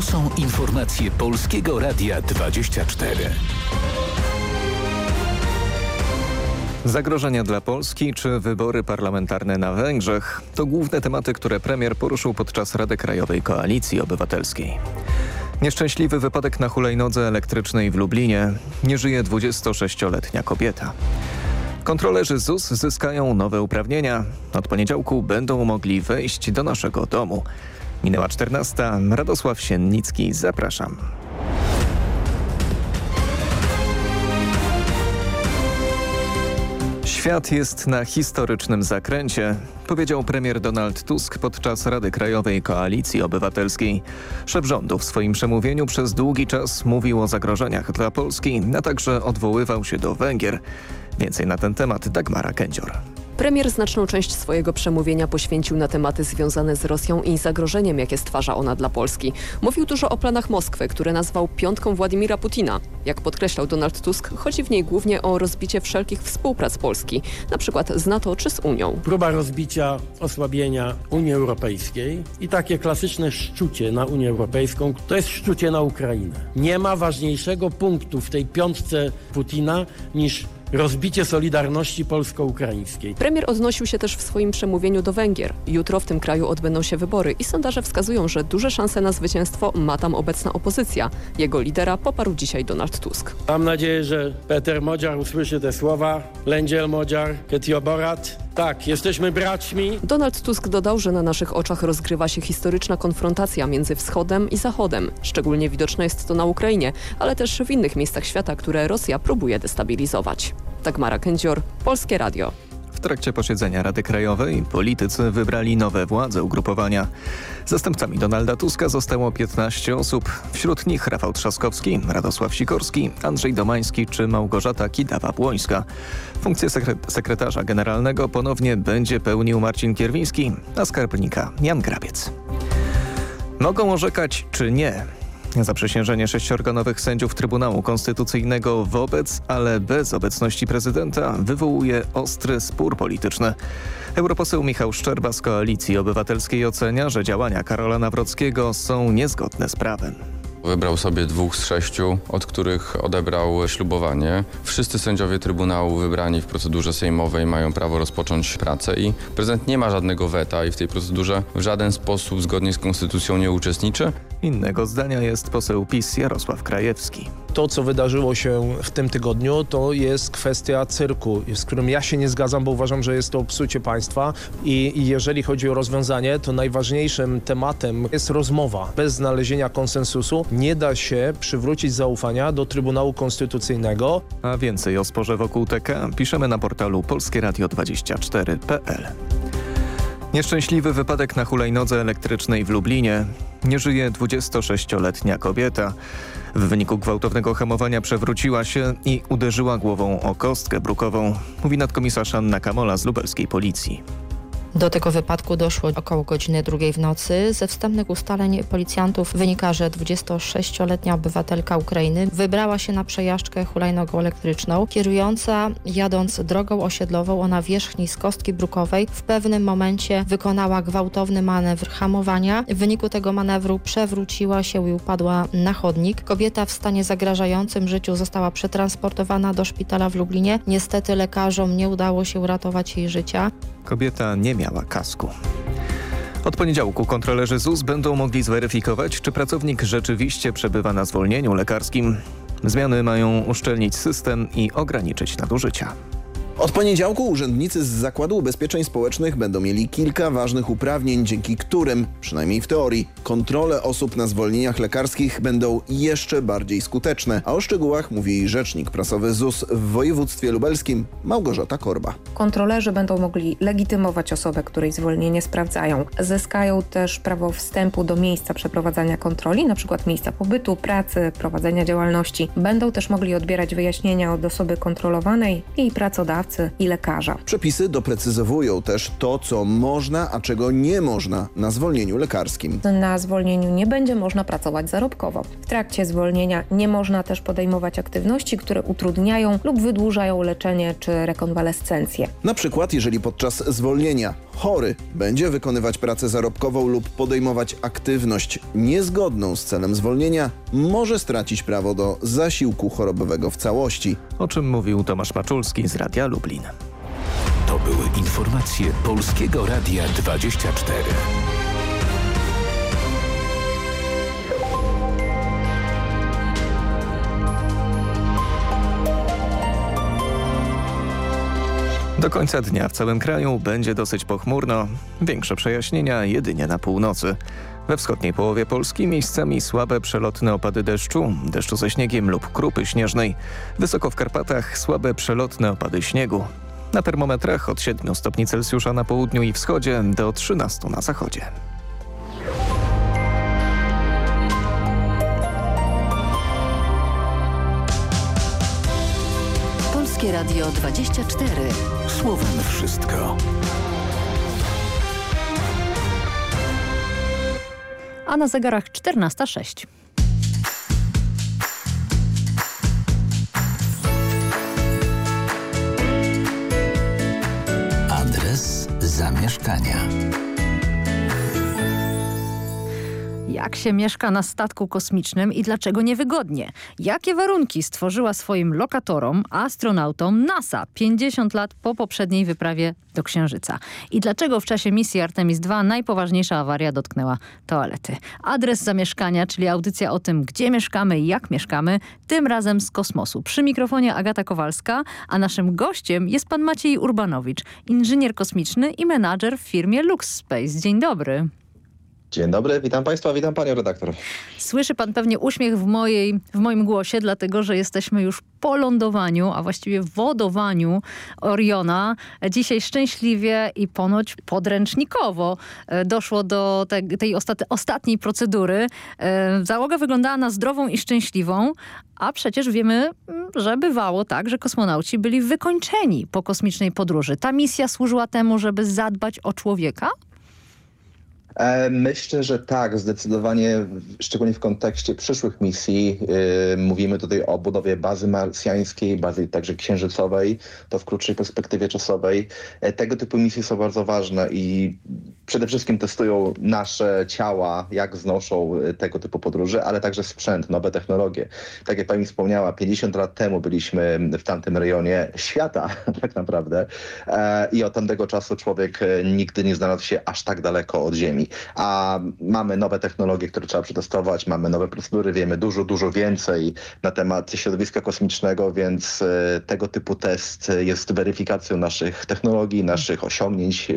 Są informacje Polskiego Radia 24. Zagrożenia dla Polski czy wybory parlamentarne na Węgrzech to główne tematy, które premier poruszył podczas Rady Krajowej Koalicji Obywatelskiej. Nieszczęśliwy wypadek na hulajnodze elektrycznej w Lublinie. Nie żyje 26-letnia kobieta. Kontrolerzy ZUS zyskają nowe uprawnienia. Od poniedziałku będą mogli wejść do naszego domu. Minęła 14. Radosław Siennicki. Zapraszam. Świat jest na historycznym zakręcie, powiedział premier Donald Tusk podczas Rady Krajowej Koalicji Obywatelskiej. Szef rządu w swoim przemówieniu przez długi czas mówił o zagrożeniach dla Polski, a także odwoływał się do Węgier. Więcej na ten temat Dagmara Kędzior. Premier znaczną część swojego przemówienia poświęcił na tematy związane z Rosją i zagrożeniem, jakie stwarza ona dla Polski. Mówił dużo o planach Moskwy, które nazwał piątką Władimira Putina. Jak podkreślał Donald Tusk, chodzi w niej głównie o rozbicie wszelkich współprac Polski, na przykład z NATO czy z Unią. Próba rozbicia, osłabienia Unii Europejskiej i takie klasyczne szczucie na Unię Europejską to jest szczucie na Ukrainę. Nie ma ważniejszego punktu w tej piątce Putina niż rozbicie solidarności polsko-ukraińskiej. Premier odnosił się też w swoim przemówieniu do Węgier. Jutro w tym kraju odbędą się wybory i sondaże wskazują, że duże szanse na zwycięstwo ma tam obecna opozycja. Jego lidera poparł dzisiaj Donald Tusk. Mam nadzieję, że Peter Modziar usłyszy te słowa. Lędziel Modziar, Ketioborat. Tak, jesteśmy braćmi. Donald Tusk dodał, że na naszych oczach rozgrywa się historyczna konfrontacja między Wschodem i Zachodem. Szczególnie widoczne jest to na Ukrainie, ale też w innych miejscach świata, które Rosja próbuje destabilizować. Dagmara Kędzior, Polskie Radio. W trakcie posiedzenia Rady Krajowej politycy wybrali nowe władze ugrupowania. Zastępcami Donalda Tuska zostało 15 osób. Wśród nich Rafał Trzaskowski, Radosław Sikorski, Andrzej Domański czy Małgorzata Kidawa-Błońska. Funkcję sekretarza generalnego ponownie będzie pełnił Marcin Kierwiński, a skarbnika Jan Grabiec. Mogą orzekać czy nie? Zaprzysiężenie sześciorganowych sędziów Trybunału Konstytucyjnego wobec, ale bez obecności prezydenta wywołuje ostry spór polityczny. Europoseł Michał Szczerba z Koalicji Obywatelskiej ocenia, że działania Karola Nawrockiego są niezgodne z prawem. Wybrał sobie dwóch z sześciu, od których odebrał ślubowanie. Wszyscy sędziowie Trybunału wybrani w procedurze sejmowej mają prawo rozpocząć pracę i prezydent nie ma żadnego weta i w tej procedurze w żaden sposób zgodnie z konstytucją nie uczestniczy. Innego zdania jest poseł PiS Jarosław Krajewski. To, co wydarzyło się w tym tygodniu, to jest kwestia cyrku, z którym ja się nie zgadzam, bo uważam, że jest to psucie państwa i jeżeli chodzi o rozwiązanie, to najważniejszym tematem jest rozmowa. Bez znalezienia konsensusu nie da się przywrócić zaufania do Trybunału Konstytucyjnego. A więcej o sporze wokół TK piszemy na portalu polskieradio24.pl. Nieszczęśliwy wypadek na hulajnodze elektrycznej w Lublinie. Nie żyje 26-letnia kobieta. W wyniku gwałtownego hamowania przewróciła się i uderzyła głową o kostkę brukową, mówi nadkomisarz Anna Kamola z lubelskiej policji. Do tego wypadku doszło około godziny drugiej w nocy. Ze wstępnych ustaleń policjantów wynika, że 26-letnia obywatelka Ukrainy wybrała się na przejażdżkę hulajnogą elektryczną. Kierująca jadąc drogą osiedlową o nawierzchni z kostki brukowej w pewnym momencie wykonała gwałtowny manewr hamowania. W wyniku tego manewru przewróciła się i upadła na chodnik. Kobieta w stanie zagrażającym życiu została przetransportowana do szpitala w Lublinie. Niestety lekarzom nie udało się uratować jej życia. Kobieta nie miała kasku. Od poniedziałku kontrolerzy ZUS będą mogli zweryfikować, czy pracownik rzeczywiście przebywa na zwolnieniu lekarskim. Zmiany mają uszczelnić system i ograniczyć nadużycia. Od poniedziałku urzędnicy z Zakładu Ubezpieczeń Społecznych będą mieli kilka ważnych uprawnień, dzięki którym, przynajmniej w teorii, kontrole osób na zwolnieniach lekarskich będą jeszcze bardziej skuteczne. A o szczegółach mówi rzecznik prasowy ZUS w województwie lubelskim Małgorzata Korba. Kontrolerzy będą mogli legitymować osobę, której zwolnienie sprawdzają. Zyskają też prawo wstępu do miejsca przeprowadzania kontroli, np. miejsca pobytu, pracy, prowadzenia działalności. Będą też mogli odbierać wyjaśnienia od osoby kontrolowanej, jej pracodawcy, i lekarza. Przepisy doprecyzowują też to, co można, a czego nie można na zwolnieniu lekarskim. Na zwolnieniu nie będzie można pracować zarobkowo. W trakcie zwolnienia nie można też podejmować aktywności, które utrudniają lub wydłużają leczenie czy rekonwalescencję. Na przykład, jeżeli podczas zwolnienia chory będzie wykonywać pracę zarobkową lub podejmować aktywność niezgodną z celem zwolnienia, może stracić prawo do zasiłku chorobowego w całości. O czym mówił Tomasz Maczulski z Radia Lublin. To były informacje Polskiego Radia 24. Do końca dnia w całym kraju będzie dosyć pochmurno. Większe przejaśnienia jedynie na północy. We wschodniej połowie Polski miejscami słabe przelotne opady deszczu, deszczu ze śniegiem lub krupy śnieżnej. Wysoko w Karpatach słabe przelotne opady śniegu. Na termometrach od 7 stopni Celsjusza na południu i wschodzie do 13 na zachodzie. Polskie Radio 24. Słowem wszystko. A na zegarach 14.06. Adres zamieszkania. Jak się mieszka na statku kosmicznym i dlaczego niewygodnie? Jakie warunki stworzyła swoim lokatorom, astronautom NASA 50 lat po poprzedniej wyprawie do Księżyca? I dlaczego w czasie misji Artemis II najpoważniejsza awaria dotknęła toalety? Adres zamieszkania, czyli audycja o tym, gdzie mieszkamy i jak mieszkamy, tym razem z kosmosu. Przy mikrofonie Agata Kowalska, a naszym gościem jest pan Maciej Urbanowicz, inżynier kosmiczny i menadżer w firmie Lux Space. Dzień dobry. Dzień dobry, witam Państwa, witam Panią redaktor. Słyszy Pan pewnie uśmiech w, mojej, w moim głosie, dlatego że jesteśmy już po lądowaniu, a właściwie wodowaniu Oriona. Dzisiaj szczęśliwie i ponoć podręcznikowo e, doszło do te, tej ostat, ostatniej procedury. E, załoga wyglądała na zdrową i szczęśliwą, a przecież wiemy, że bywało tak, że kosmonauci byli wykończeni po kosmicznej podróży. Ta misja służyła temu, żeby zadbać o człowieka? Myślę, że tak, zdecydowanie, szczególnie w kontekście przyszłych misji. Yy, mówimy tutaj o budowie bazy marsjańskiej, bazy także księżycowej, to w krótszej perspektywie czasowej. E, tego typu misje są bardzo ważne i przede wszystkim testują nasze ciała, jak znoszą e, tego typu podróże, ale także sprzęt, nowe technologie. Tak jak pani wspomniała, 50 lat temu byliśmy w tamtym rejonie świata tak naprawdę e, i od tamtego czasu człowiek nigdy nie znalazł się aż tak daleko od Ziemi a mamy nowe technologie, które trzeba przetestować, mamy nowe procedury, wiemy dużo, dużo więcej na temat środowiska kosmicznego, więc e, tego typu test jest weryfikacją naszych technologii, naszych osiągnięć, e,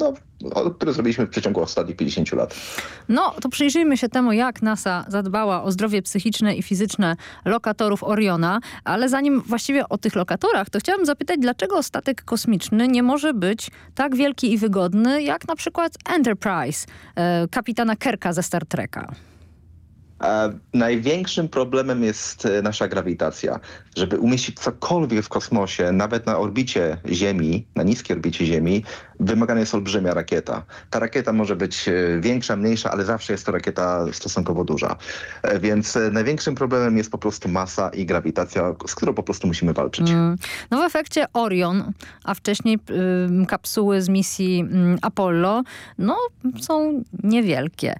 no, które zrobiliśmy w przeciągu ostatnich 50 lat. No, to przyjrzyjmy się temu, jak NASA zadbała o zdrowie psychiczne i fizyczne lokatorów Oriona, ale zanim właściwie o tych lokatorach, to chciałam zapytać, dlaczego statek kosmiczny nie może być tak wielki i wygodny, jak na przykład Enterprise, e, kapitana Kerka ze Star Treka? Największym problemem jest e, nasza grawitacja. Żeby umieścić cokolwiek w kosmosie, nawet na orbicie Ziemi, na niskiej orbicie Ziemi, wymagana jest olbrzymia rakieta. Ta rakieta może być e, większa, mniejsza, ale zawsze jest to rakieta stosunkowo duża. E, więc największym problemem jest po prostu masa i grawitacja, z którą po prostu musimy walczyć. Mm. No w efekcie Orion, a wcześniej kapsuły z misji y, Apollo, no są niewielkie.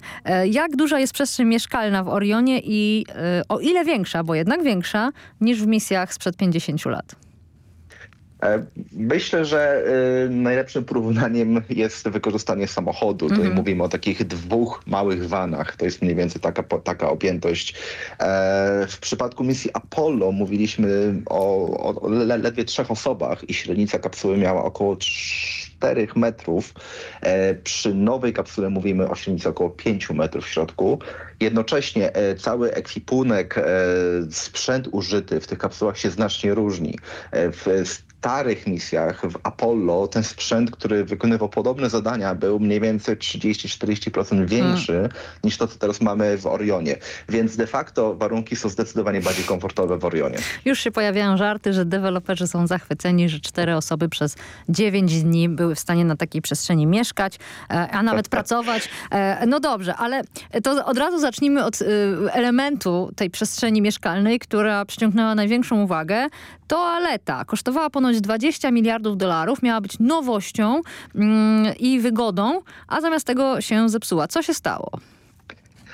Jak duża jest przestrzeń mieszkalna w Orionie i y, o ile większa, bo jednak większa niż w misjach sprzed 50 lat? E, myślę, że y, najlepszym porównaniem jest wykorzystanie samochodu. Tutaj mm -hmm. mówimy o takich dwóch małych vanach. To jest mniej więcej taka, taka objętość. E, w przypadku misji Apollo mówiliśmy o, o ledwie trzech osobach i średnica kapsuły miała około 4 metrów. E, przy nowej kapsule mówimy o średnicy około 5 metrów w środku. Jednocześnie e, cały ekwipunek, e, sprzęt użyty w tych kapsułach się znacznie różni. W starych misjach w Apollo ten sprzęt, który wykonywał podobne zadania był mniej więcej 30-40% większy hmm. niż to, co teraz mamy w Orionie. Więc de facto warunki są zdecydowanie bardziej komfortowe w Orionie. Już się pojawiają żarty, że deweloperzy są zachwyceni, że cztery osoby przez 9 dni były w stanie na takiej przestrzeni mieszkać, e, a nawet pracować. E, no dobrze, ale to od razu zacznijmy od e, elementu tej przestrzeni mieszkalnej, która przyciągnęła największą uwagę Toaleta kosztowała ponoć 20 miliardów dolarów, miała być nowością mm, i wygodą, a zamiast tego się zepsuła. Co się stało?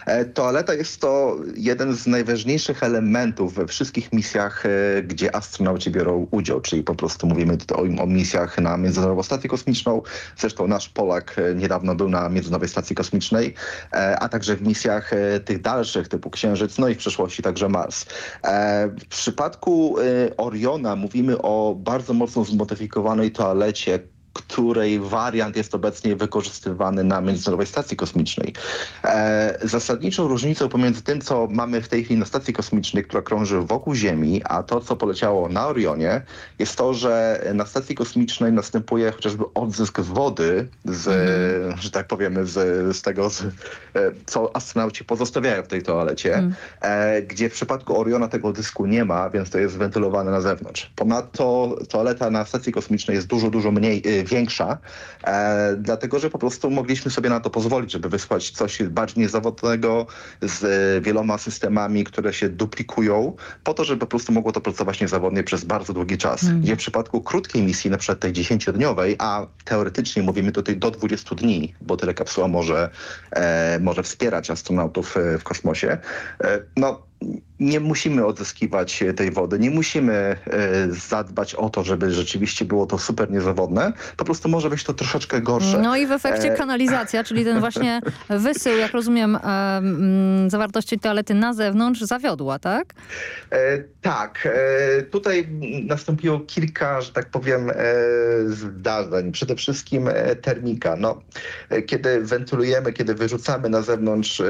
E, toaleta jest to jeden z najważniejszych elementów we wszystkich misjach, e, gdzie astronauci biorą udział, czyli po prostu mówimy tutaj o, o misjach na Międzynarodową Stację Kosmiczną. Zresztą nasz Polak e, niedawno był na Międzynarodowej Stacji Kosmicznej, a także w misjach tych dalszych typu Księżyc, no i w przyszłości także Mars. W przypadku Oriona mówimy o bardzo mocno zmodyfikowanej toalecie, której wariant jest obecnie wykorzystywany na Międzynarodowej Stacji Kosmicznej. E, zasadniczą różnicą pomiędzy tym, co mamy w tej chwili na stacji kosmicznej, która krąży wokół Ziemi, a to, co poleciało na Orionie, jest to, że na stacji kosmicznej następuje chociażby odzysk wody z, mm. że tak powiemy, z, z tego, z, e, co astronauci pozostawiają w tej toalecie, mm. e, gdzie w przypadku Oriona tego odzysku nie ma, więc to jest wentylowane na zewnątrz. Ponadto toaleta na stacji kosmicznej jest dużo, dużo mniej e, większa, e, dlatego że po prostu mogliśmy sobie na to pozwolić, żeby wysłać coś bardziej niezawodnego z e, wieloma systemami, które się duplikują, po to, żeby po prostu mogło to pracować niezawodnie przez bardzo długi czas. Mm. Gdzie w przypadku krótkiej misji, na przykład tej 10-dniowej, a teoretycznie mówimy tutaj do 20 dni, bo tyle kapsuła może, e, może wspierać astronautów e, w kosmosie, e, no nie musimy odzyskiwać tej wody, nie musimy e, zadbać o to, żeby rzeczywiście było to super niezawodne. Po prostu może być to troszeczkę gorsze. No i w efekcie e, kanalizacja, czyli ten właśnie wysył, jak rozumiem, e, mm, zawartości toalety na zewnątrz zawiodła, tak? tak. Tutaj nastąpiło kilka, że tak powiem, zdarzeń. Przede wszystkim termika. No, kiedy wentylujemy, kiedy wyrzucamy na zewnątrz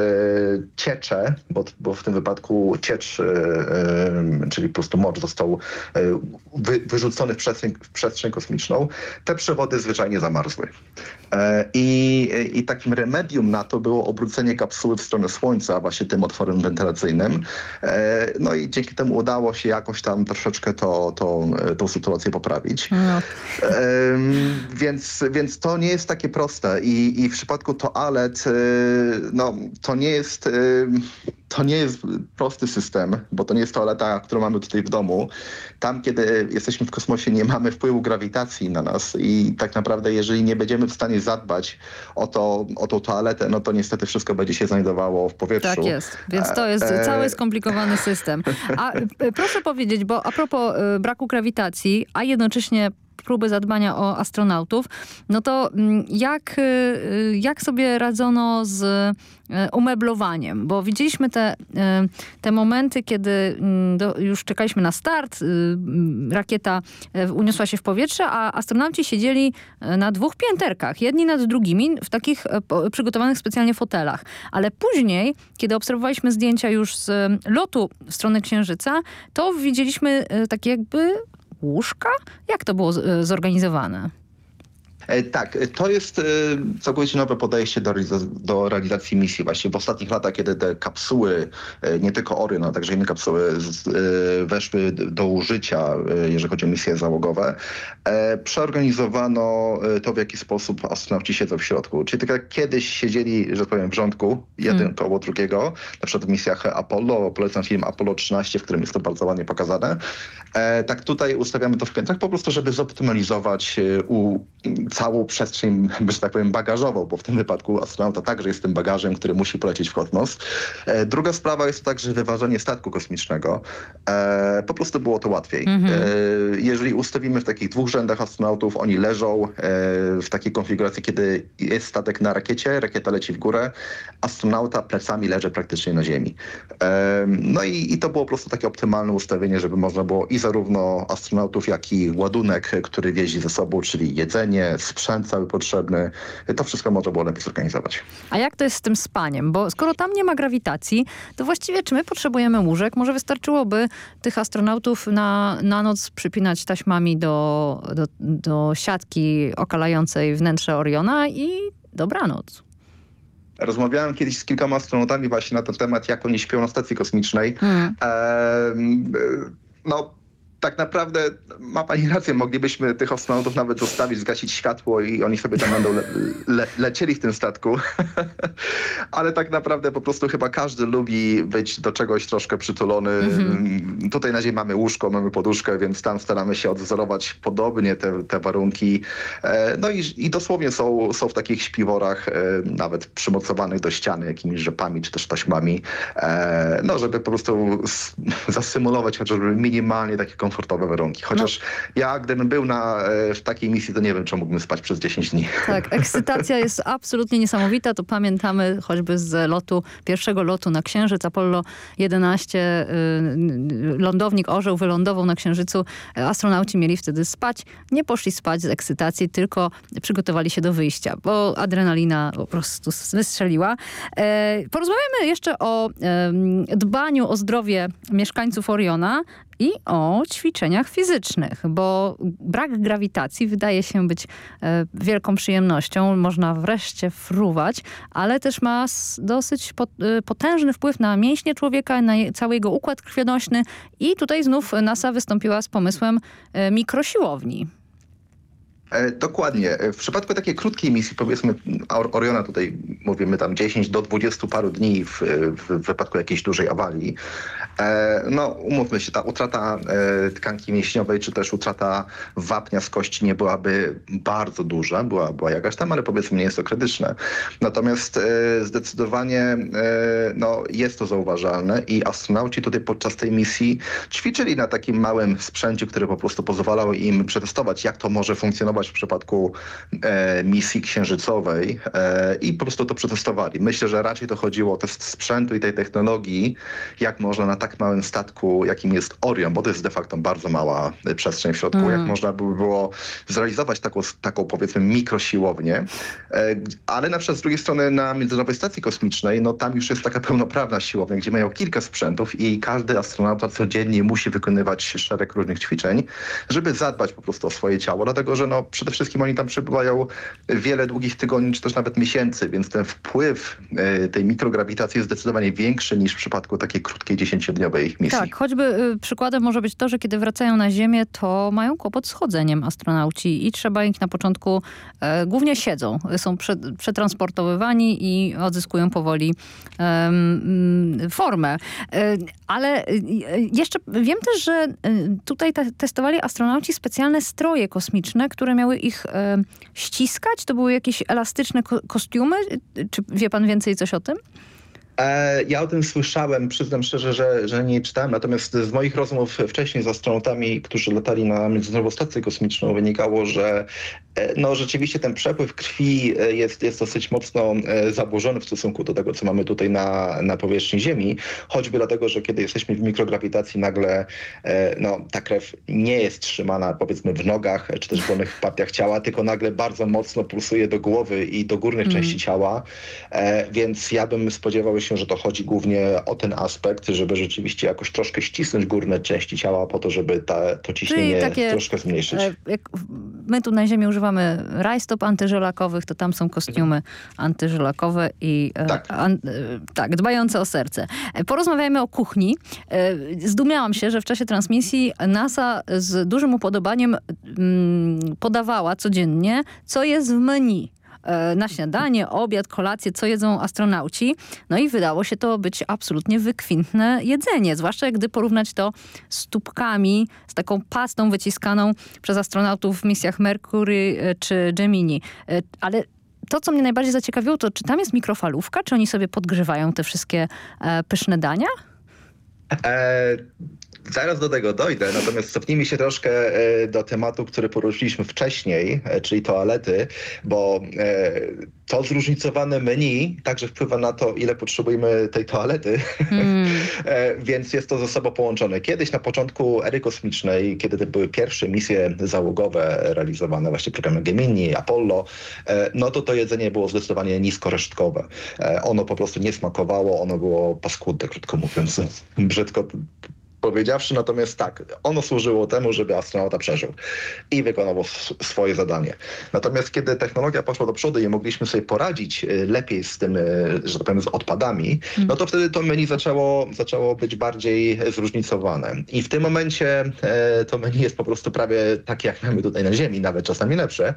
ciecze, bo, bo w tym wypadku ciecz ciecz, czyli po prostu mocz został e, wy, wyrzucony w przestrzeń, w przestrzeń kosmiczną, te przewody zwyczajnie zamarzły. E, I, I takim remedium na to było obrócenie kapsuły w stronę Słońca właśnie tym otworem wentylacyjnym. E, no i dzięki temu udało się jakoś tam troszeczkę to, to, tą sytuację poprawić. No. Więc, więc to nie jest takie proste i, i w przypadku toalet no, to nie jest to nie jest prosty system, bo to nie jest toaleta, którą mamy tutaj w domu. Tam, kiedy jesteśmy w kosmosie, nie mamy wpływu grawitacji na nas i tak naprawdę, jeżeli nie będziemy w stanie zadbać o, to, o tą toaletę, no to niestety wszystko będzie się znajdowało w powietrzu. Tak jest, więc to jest e... cały skomplikowany system. A e, proszę powiedzieć, bo a propos e, braku grawitacji, a jednocześnie próby zadbania o astronautów, no to mm, jak, y, jak sobie radzono z y, umeblowaniem? Bo widzieliśmy te, y, te momenty, kiedy mm, do, już czekaliśmy na start, mm, rakieta uniosła się w powietrze, a astronauci siedzieli na dwóch pięterkach, jedni nad drugimi, w takich przygotowanych specjalnie fotelach. Ale później, kiedy obserwowaliśmy zdjęcia już z lotu w stronę Księżyca, to widzieliśmy takie jakby łóżka? Jak to było e, zorganizowane? E, tak, to jest e, całkowicie nowe podejście do, do realizacji misji. Właśnie w ostatnich latach, kiedy te kapsuły, nie tylko Orion, ale także inne kapsuły weszły do użycia, jeżeli chodzi o misje załogowe, przeorganizowano to, w jaki sposób astronauci siedzą w środku. Czyli tak jak kiedyś siedzieli, że tak powiem, w rządku, jeden hmm. koło drugiego, na przykład w misjach Apollo, polecam film Apollo 13, w którym jest to bardzo ładnie pokazane, E, tak tutaj ustawiamy to w piętrach po prostu, żeby zoptymalizować e, u, całą przestrzeń, że tak powiem, bagażową, bo w tym wypadku astronauta także jest tym bagażem, który musi polecieć w kosmos. E, druga sprawa jest także wyważenie statku kosmicznego. Po prostu było to łatwiej. Mhm. Jeżeli ustawimy w takich dwóch rzędach astronautów, oni leżą w takiej konfiguracji, kiedy jest statek na rakiecie, rakieta leci w górę, astronauta plecami leży praktycznie na ziemi. No i, i to było po prostu takie optymalne ustawienie, żeby można było i zarówno astronautów, jak i ładunek, który wiezi ze sobą, czyli jedzenie, sprzęt cały potrzebny. To wszystko można było lepiej zorganizować. A jak to jest z tym spaniem? Bo skoro tam nie ma grawitacji, to właściwie czy my potrzebujemy łóżek? Może wystarczyłoby tych astronautów na, na noc przypinać taśmami do, do, do siatki okalającej wnętrze Oriona i dobranoc. Rozmawiałem kiedyś z kilkoma astronautami właśnie na ten temat, jak oni śpią na stacji kosmicznej. Hmm. E, no, tak naprawdę ma pani rację, moglibyśmy tych astronautów nawet zostawić, zgasić światło i oni sobie tam będą le le lecieli w tym statku. Ale tak naprawdę po prostu chyba każdy lubi być do czegoś troszkę przytulony. Mm, Tutaj na ziemi mamy łóżko, mamy poduszkę, więc tam staramy się odwzorować podobnie te, te warunki. E, No i, i dosłownie są, są w takich śpiworach, e, nawet przymocowanych do ściany jakimiś rzepami czy też taśmami, e, no żeby po prostu zasymulować chociażby minimalnie takie komfortowe warunki. Chociaż ja gdybym był na, e, w takiej misji, to nie wiem, czy mógłbym spać przez 10 dni. Tak, ekscytacja jest absolutnie niesamowita. To pamiętamy choćby z lotu, pierwszego lotu na Księżyc. Apollo 11, y, lądownik orzeł wylądował na Księżycu. Astronauci mieli wtedy spać. Nie poszli spać z ekscytacji, tylko przygotowali się do wyjścia, bo adrenalina po prostu wystrzeliła. E, Porozmawiamy jeszcze o dbaniu o zdrowie mieszkańców Oriona i o ćwiczeniach fizycznych, bo brak grawitacji wydaje się być e, wielką przyjemnością. Można wreszcie fruwać, ale też ma dosyć e, potężny wpływ na mięśnie człowieka, na cały jego układ krwionośny i tutaj znów NASA wystąpiła z pomysłem e, mikrosiłowni. Dokładnie. W przypadku takiej krótkiej misji, powiedzmy Or- Oriona tutaj mówimy tam 10 do 20 paru dni w, w wypadku jakiejś dużej awarii, no umówmy się, ta utrata e, tkanki mięśniowej czy też utrata wapnia z kości nie byłaby bardzo duża, była, była jakaś tam, ale powiedzmy nie jest to krytyczne. Natomiast e, zdecydowanie e, no, jest to zauważalne i astronauci tutaj podczas tej misji ćwiczyli na takim małym sprzęcie, który po prostu pozwalał im przetestować, jak to może funkcjonować w przypadku e, misji księżycowej e, i po prostu to przetestowali. Myślę, że raczej to chodziło o test sprzętu i tej technologii, jak można na tak małym statku, jakim jest Orion, bo to jest de facto bardzo mała e, przestrzeń w środku, Mm. jak można by było zrealizować taką, taką powiedzmy mikrosiłownię, e, ale na przykład z drugiej strony na Międzynarodowej Stacji Kosmicznej, no tam już jest taka pełnoprawna siłownia, gdzie mają kilka sprzętów i każdy astronauta codziennie musi wykonywać szereg różnych ćwiczeń, żeby zadbać po prostu o swoje ciało, dlatego że no przede wszystkim oni tam przebywają wiele długich tygodni, czy też nawet miesięcy, więc ten wpływ e, tej mikrograwitacji jest zdecydowanie większy niż w przypadku takiej krótkiej, misji. Tak, choćby y, przykładem może być to, że kiedy wracają na Ziemię, to mają kłopot z chodzeniem astronauci i trzeba ich na początku, e, głównie siedzą, są prze, przetransportowywani i odzyskują powoli mm, formę. E, ale y, jeszcze wiem też, że tutaj te, testowali astronauci specjalne stroje kosmiczne, które miały ich e, ściskać. To były jakieś elastyczne ko kostiumy. Czy wie pan więcej coś o tym? E, Ja o tym słyszałem, przyznam szczerze, że, że nie czytałem, natomiast z moich rozmów wcześniej z astronautami, którzy latali na Międzynarodową Stację Kosmiczną, wynikało, że no, rzeczywiście ten przepływ krwi e, jest, jest dosyć mocno e, zaburzony w stosunku do tego, co mamy tutaj na, na powierzchni Ziemi, choćby dlatego, że kiedy jesteśmy w mikrograwitacji, nagle e, no, ta krew nie jest trzymana powiedzmy w nogach, czy też w dolnych partiach ciała, tylko nagle bardzo mocno pulsuje do głowy i do górnych Mm. części ciała, e, więc ja bym spodziewał się, że to chodzi głównie o ten aspekt, żeby rzeczywiście jakoś troszkę ścisnąć górne części ciała po to, żeby ta, to ciśnienie troszkę zmniejszyć. e, my tu na Ziemi używamy rajstop antyżelakowych, to tam są kostiumy antyżelakowe i e, Tak. an, e, tak, dbające o serce. Porozmawiajmy o kuchni. E, Zdumiałam się, że w czasie transmisji NASA z dużym upodobaniem mm, podawała codziennie, co jest w menu na śniadanie, obiad, kolację, co jedzą astronauci. No i wydało się to być absolutnie wykwintne jedzenie, zwłaszcza gdy porównać to z tubkami, z taką pastą wyciskaną przez astronautów w misjach Mercury e, czy Gemini. E, Ale to, co mnie najbardziej zaciekawiło, to czy tam jest mikrofalówka, czy oni sobie podgrzewają te wszystkie e, pyszne dania? E, zaraz do tego dojdę, natomiast cofnijmy się troszkę e, do tematu, który poruszyliśmy wcześniej, e, czyli toalety, bo e, to zróżnicowane menu także wpływa na to, ile potrzebujemy tej toalety, E, więc jest to ze sobą połączone. Kiedyś na początku ery kosmicznej, kiedy te były pierwsze misje załogowe realizowane właśnie programem Gemini, Apollo, no to to jedzenie było zdecydowanie niskoresztkowe. Ono po prostu nie smakowało, ono było paskudne, krótko mówiąc, brzydko powiedziawszy, natomiast tak, ono służyło temu, żeby astronauta przeżył i wykonał swoje zadanie. Natomiast kiedy technologia poszła do przodu i mogliśmy sobie poradzić y, lepiej z tym, y, że tak powiem, z odpadami, no to wtedy to menu zaczęło, zaczęło być bardziej zróżnicowane. I w tym momencie e, to menu jest po prostu prawie takie, jak mamy tutaj na Ziemi, nawet czasami lepsze.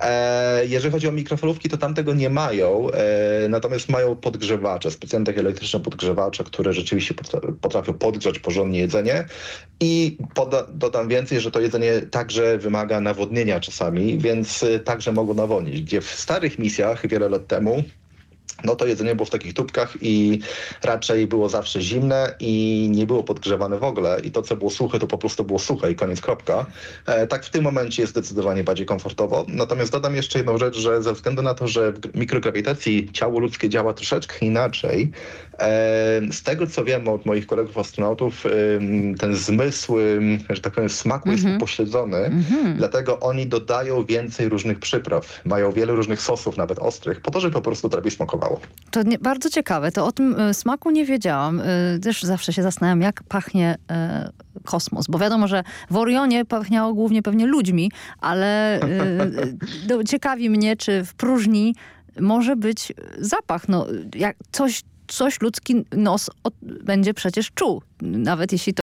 E, jeżeli chodzi o mikrofalówki, to tam tego nie mają, e, natomiast mają podgrzewacze, specjalne takie elektryczne podgrzewacze, które rzeczywiście potrafią podgrzać porządnie jedzenie. I poda, dodam więcej, że to jedzenie także wymaga nawodnienia czasami, więc y, także mogą nawodnić, gdzie w starych misjach wiele lat temu no to jedzenie było w takich tubkach i raczej było zawsze zimne i nie było podgrzewane w ogóle i to, co było suche, to po prostu było suche i koniec kropka. E, tak w tym momencie jest zdecydowanie bardziej komfortowo. Natomiast dodam jeszcze jedną rzecz, że ze względu na to, że w mikrograwitacji ciało ludzkie działa troszeczkę inaczej, e, z tego, co wiem od moich kolegów astronautów, e, ten zmysł, że tak powiem, smaku mm -hmm. jest mhm. upośledzony, mm -hmm. dlatego oni dodają więcej różnych przypraw. Mają wiele różnych sosów, nawet ostrych, po to, żeby po prostu lepiej smakowało. To nie, bardzo ciekawe. To o tym y, smaku nie wiedziałam. Y, też zawsze się zastanawiam, jak pachnie y, kosmos. Bo wiadomo, że w Orionie pachniało głównie pewnie ludźmi, ale no, ciekawi mnie, czy w próżni może być zapach. No, jak coś, coś ludzki nos od, będzie przecież czuł. Nawet jeśli to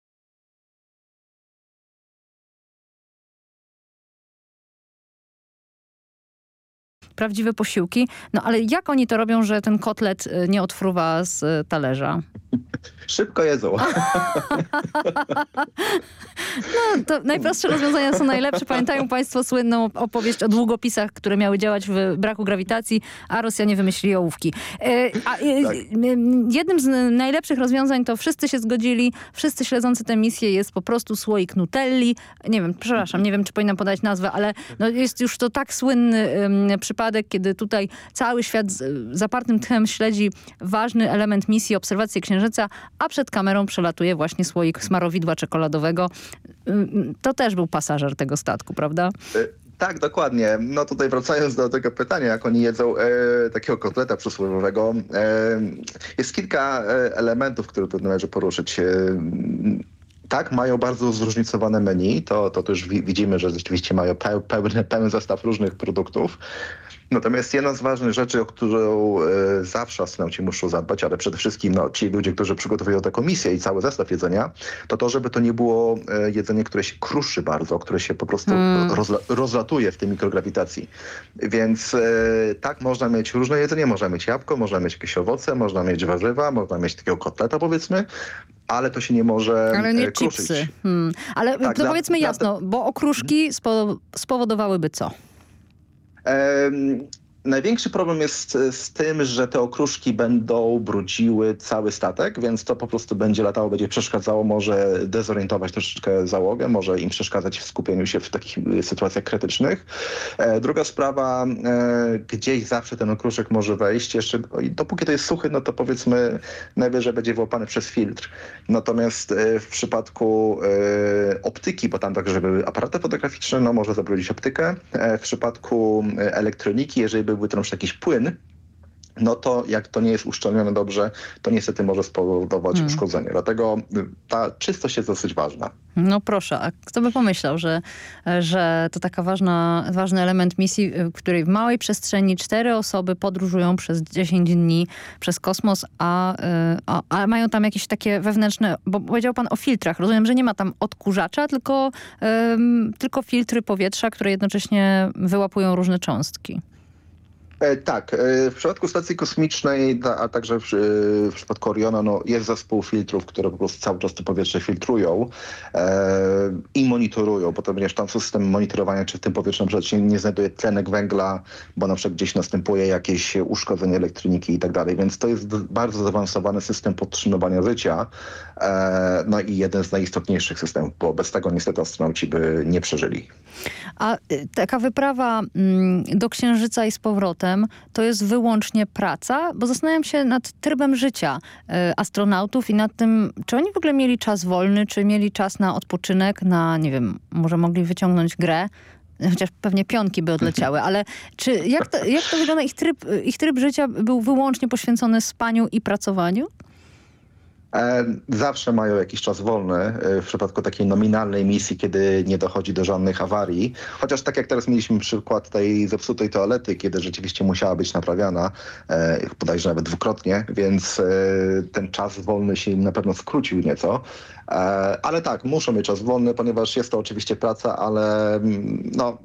prawdziwe posiłki. No ale jak oni to robią, że ten kotlet y, nie odfruwa z y, talerza? Szybko jedzą. no, to najprostsze rozwiązania są najlepsze. Pamiętają Państwo słynną opowieść o długopisach, które miały działać w braku grawitacji, a Rosjanie wymyślili ołówki. E, a, e, tak. Jednym z najlepszych rozwiązań to wszyscy się zgodzili, wszyscy śledzący tę misję jest po prostu słoik nutelli. Nie wiem, przepraszam, nie wiem, czy powinnam podać nazwę, ale no jest już to tak słynny przypadek, kiedy tutaj cały świat z zapartym tchem śledzi ważny element misji, obserwację Księżyca, a przed kamerą przelatuje właśnie słoik smarowidła czekoladowego. Mm, to też był pasażer tego statku, prawda? Y, tak, dokładnie. No tutaj wracając do tego pytania, jak oni jedzą e, takiego kotleta przysłowiowego, e, jest kilka e, elementów, które tu należy poruszyć. E, tak, mają bardzo zróżnicowane menu, to, to też widzimy, że rzeczywiście mają pełny, pełny zestaw różnych produktów. Natomiast jedna z ważnych rzeczy, o którą e, zawsze astronauci muszą zadbać, ale przede wszystkim no, ci ludzie, którzy przygotowują tę komisję i cały zestaw jedzenia, to to, żeby to nie było e, jedzenie, które się kruszy bardzo, które się po prostu hmm. rozla rozlatuje w tej mikrograwitacji. Więc e, tak, można mieć różne jedzenie, można mieć jabłko, można mieć jakieś owoce, można mieć warzywa, można mieć takiego kotleta powiedzmy, ale to się nie może Ale nie kruszyć. chipsy. Hmm. Ale tak, to powiedzmy jasno, bo okruszki spowodowałyby co? Um, Największy problem jest e, z tym, że te okruszki będą brudziły cały statek, więc to po prostu będzie latało, będzie przeszkadzało, może dezorientować troszeczkę załogę, może im przeszkadzać w skupieniu się w takich e, sytuacjach krytycznych. E, druga sprawa, gdzieś zawsze ten okruszek może wejść, jeszcze dopóki to jest suchy, no to powiedzmy najwyżej będzie wyłapany przez filtr. Natomiast w przypadku optyki, bo tam także były aparaty fotograficzne, no może zabrudzić optykę. W przypadku elektroniki, jeżeli by byłby to jakiś płyn, no to jak to nie jest uszczelnione dobrze, to niestety może spowodować hmm. uszkodzenie. Dlatego ta czystość jest dosyć ważna. No proszę, a kto by pomyślał, że, że to taka ważna, ważny element misji, w której w małej przestrzeni cztery osoby podróżują przez 10 dni przez kosmos, a, a, a mają tam jakieś takie wewnętrzne, bo powiedział pan o filtrach. Rozumiem, że nie ma tam odkurzacza, tylko, um, tylko filtry powietrza, które jednocześnie wyłapują różne cząstki. E, tak, e, w przypadku stacji kosmicznej, a także w, e, w, przypadku Oriona no, jest zespół filtrów, które po prostu cały czas to powietrze filtrują e, i monitorują, bo to również tam system monitorowania, czy w tym powietrzu na przykład się nie znajduje tlenek węgla, bo na przykład gdzieś następuje jakieś uszkodzenie elektroniki i tak dalej, więc to jest bardzo zaawansowany system podtrzymywania życia, no i jeden z najistotniejszych systemów, bo bez tego niestety astronauci by nie przeżyli. A y, taka wyprawa mm, do Księżyca i z powrotem to jest wyłącznie praca? Bo zastanawiam się nad trybem życia y, astronautów i nad tym, czy oni w ogóle mieli czas wolny, czy mieli czas na odpoczynek, na, nie wiem, może mogli wyciągnąć grę, chociaż pewnie pionki by odleciały, ale czy jak to, jak to wygląda? Ich tryb, ich tryb życia był wyłącznie poświęcony spaniu i pracowaniu? E, zawsze mają jakiś czas wolny e, w przypadku takiej nominalnej misji, kiedy nie dochodzi do żadnych awarii. Chociaż tak jak teraz mieliśmy przykład tej zepsutej toalety, kiedy rzeczywiście musiała być naprawiana, e, bodajże nawet dwukrotnie, więc ten czas wolny się im na pewno skrócił nieco. Ale tak, muszą mieć czas wolny, ponieważ jest to oczywiście praca, ale mm, no,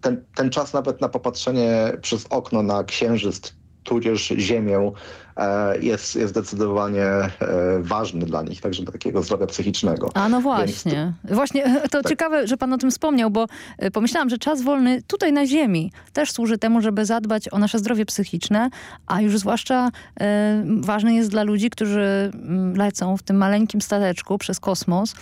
ten, ten czas nawet na popatrzenie przez okno na księżyc tudzież ziemię e, jest, jest zdecydowanie e, ważny dla nich, także dla takiego zdrowia psychicznego. A no właśnie. To, właśnie to tak. ciekawe, że pan o tym wspomniał, bo e, pomyślałam, że czas wolny tutaj na ziemi też służy temu, żeby zadbać o nasze zdrowie psychiczne, a już zwłaszcza e, ważny jest dla ludzi, którzy mm, lecą w tym maleńkim stateczku przez kosmos,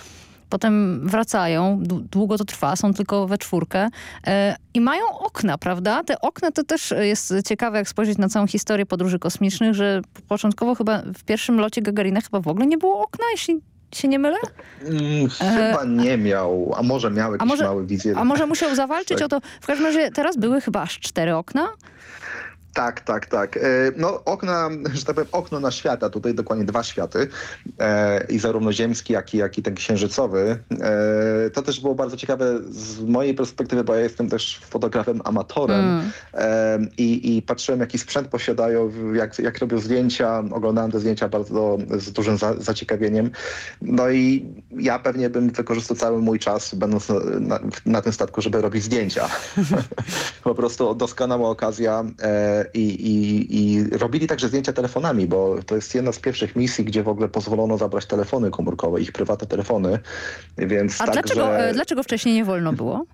potem wracają, długo to trwa, są tylko we czwórkę e, i mają okna, prawda? Te okna to też jest ciekawe, jak spojrzeć na całą historię podróży kosmicznych, że początkowo chyba w pierwszym locie Gagarina chyba w ogóle nie było okna, jeśli się nie mylę? Chyba e... nie miał, a może miał jakiś może, mały wizjer. A może musiał zawalczyć tak. o to. W każdym razie teraz były chyba aż cztery okna. Tak, tak, tak. E, no okna, że tak powiem, okno na świata, tutaj dokładnie dwa światy e, i zarówno ziemski, jak i, jak i ten księżycowy. E, to też było bardzo ciekawe z mojej perspektywy, bo ja jestem też fotografem amatorem mm. i, i patrzyłem jaki sprzęt posiadają, jak, jak robią zdjęcia, oglądałem te zdjęcia bardzo z dużym za, zaciekawieniem. No i ja pewnie bym wykorzystał cały mój czas, będąc na, na, na tym statku, żeby robić zdjęcia. po prostu doskonała okazja i, i, i robili także zdjęcia telefonami, bo to jest jedna z pierwszych misji, gdzie w ogóle pozwolono zabrać telefony komórkowe, ich prywatne telefony. Więc A także... dlaczego, e, dlaczego wcześniej nie wolno było?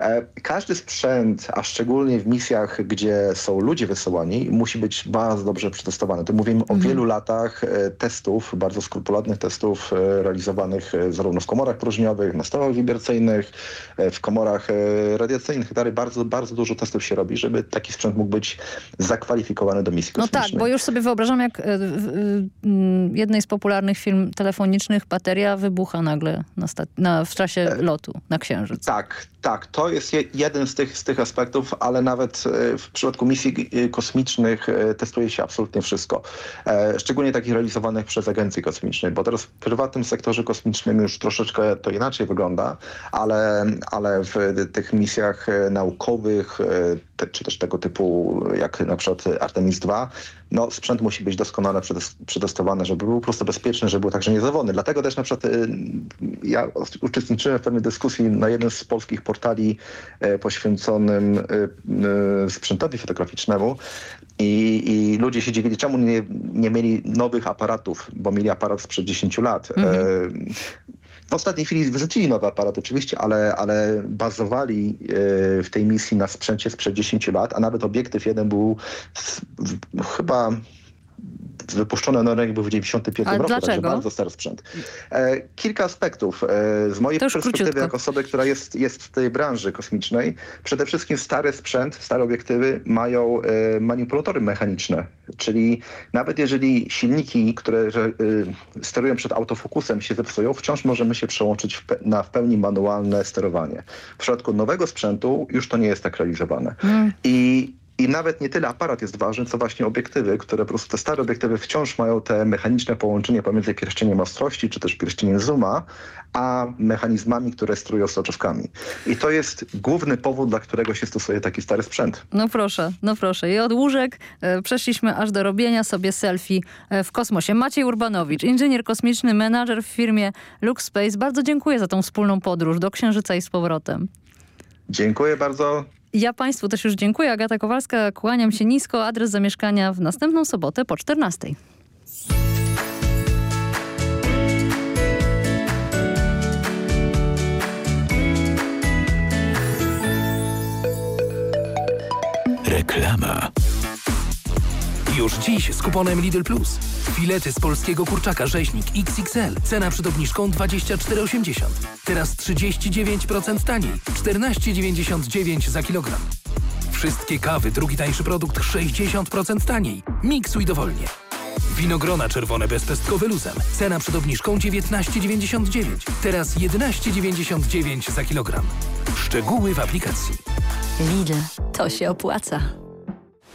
E, każdy sprzęt, a szczególnie w misjach, gdzie są ludzie wysyłani, musi być bardzo dobrze przetestowany. Tu mówimy mhm. o wielu latach e, testów, bardzo skrupulatnych testów e, realizowanych zarówno w komorach próżniowych, na stołach wibracyjnych, w komorach radiacyjnych. Dalej bardzo, bardzo dużo testów się robi, żeby taki sprzęt mógł być zakwalifikowany do misji kosmicznej. No tak, bo już sobie wyobrażam, jak w jednej z popularnych film telefonicznych bateria wybucha nagle na na, w czasie lotu na Księżyc. Tak, tak, to jest jeden z tych, z tych aspektów, ale nawet e, w przypadku misji e, kosmicznych e, testuje się absolutnie wszystko. Szczególnie takich realizowanych przez agencje kosmiczne, bo teraz w prywatnym sektorze kosmicznym już troszeczkę to inaczej wygląda, ale, ale w tych misjach naukowych, czy też tego typu jak na przykład Artemis II, no, sprzęt musi być doskonale przetestowany, żeby był po prostu bezpieczny, żeby był także niezawodny. Dlatego też na przykład y, ja uczestniczyłem w pewnej dyskusji na jednym z polskich portali e, poświęconym y, y, sprzętowi fotograficznemu i, i ludzie się dziwili, czemu nie, nie mieli nowych aparatów, bo mieli aparat sprzed 10 lat. Mhm. W ostatniej chwili wyrzucili nowy aparat oczywiście, ale, ale bazowali e, w tej misji na sprzęcie sprzed 10 lat, a nawet obiektyw jeden był chyba wypuszczone na rynek był w 95 roku, dlaczego? także bardzo stary sprzęt. E, kilka aspektów. E, z mojej perspektywy króciutko. jako osoby, która jest, jest w tej branży kosmicznej, przede wszystkim stary sprzęt, stare obiektywy mają e, manipulatory mechaniczne, czyli nawet jeżeli silniki, które że, e, sterują przed autofokusem się zepsują, wciąż możemy się przełączyć w na w pełni manualne sterowanie. W przypadku nowego sprzętu już to nie jest tak realizowane. Mm. I i nawet nie tyle aparat jest ważny, co właśnie obiektywy, które po prostu te stare obiektywy wciąż mają te mechaniczne połączenie pomiędzy pierścieniem ostrości, czy też pierścieniem zooma, a mechanizmami, które sterują soczewkami. I to jest główny powód, dla którego się stosuje taki stary sprzęt. No proszę, no proszę. I od łóżek e, przeszliśmy aż do robienia sobie selfie e, w kosmosie. Maciej Urbanowicz, inżynier kosmiczny, menadżer w firmie LuxSpace. Bardzo dziękuję za tą wspólną podróż do Księżyca i z powrotem. Dziękuję bardzo. Ja Państwu też już dziękuję. Agata Kowalska, kłaniam się nisko. Adres zamieszkania w następną sobotę po 14. Reklama. Już dziś z kuponem Lidl Plus. Filety z polskiego kurczaka rzeźnik XXL. Cena przed obniżką 24,80. Teraz 39% taniej. 14,99 za kilogram. Wszystkie kawy, drugi tańszy produkt 60% taniej. Miksuj dowolnie. Winogrona czerwone bezpestkowe luzem. Cena przed obniżką 19,99. Teraz 11,99 za kilogram. Szczegóły w aplikacji. Lidl. To się opłaca.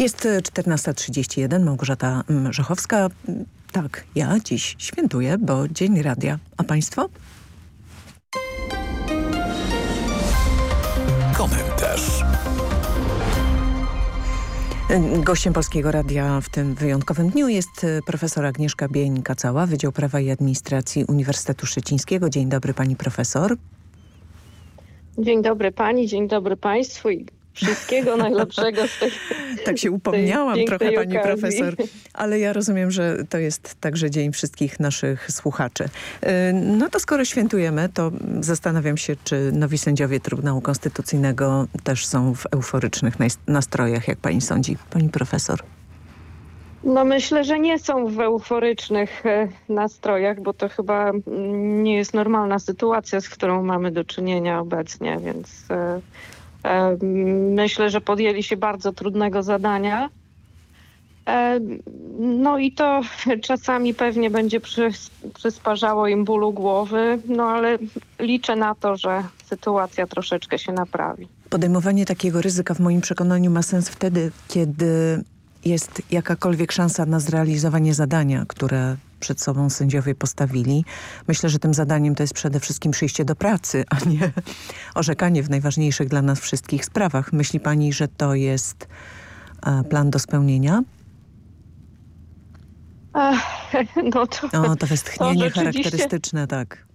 Jest 14.31, Małgorzata mm, Rzechowska. Tak, ja dziś świętuję, bo Dzień Radia. A Państwo? Komentarz. Gościem Polskiego Radia w tym wyjątkowym dniu jest e, profesor Agnieszka Bień-Kacała, Wydział Prawa i Administracji Uniwersytetu Szczecińskiego. Dzień dobry pani profesor. Dzień dobry pani, dzień dobry państwu i wszystkiego najlepszego z tej Tak się upomniałam trochę pani okazji. profesor, ale ja rozumiem, że to jest także dzień wszystkich naszych słuchaczy. E, No to skoro świętujemy, to zastanawiam się, czy nowi sędziowie Trybunału Konstytucyjnego też są w euforycznych nas- nastrojach, jak pani sądzi, pani profesor. No myślę, że nie są w euforycznych e, nastrojach, bo to chyba mm, nie jest normalna sytuacja, z którą mamy do czynienia obecnie, więc e, myślę, że podjęli się bardzo trudnego zadania. No i to czasami pewnie będzie przys- przysparzało im bólu głowy, no ale liczę na to, że sytuacja troszeczkę się naprawi. Podejmowanie takiego ryzyka w moim przekonaniu ma sens wtedy, kiedy jest jakakolwiek szansa na zrealizowanie zadania, które przed sobą sędziowie postawili. Myślę, że tym zadaniem to jest przede wszystkim przyjście do pracy, a nie orzekanie w najważniejszych dla nas wszystkich sprawach. Myśli pani, że to jest e, plan do spełnienia? No to, O, to westchnienie rzeczywiście- charakterystyczne, tak.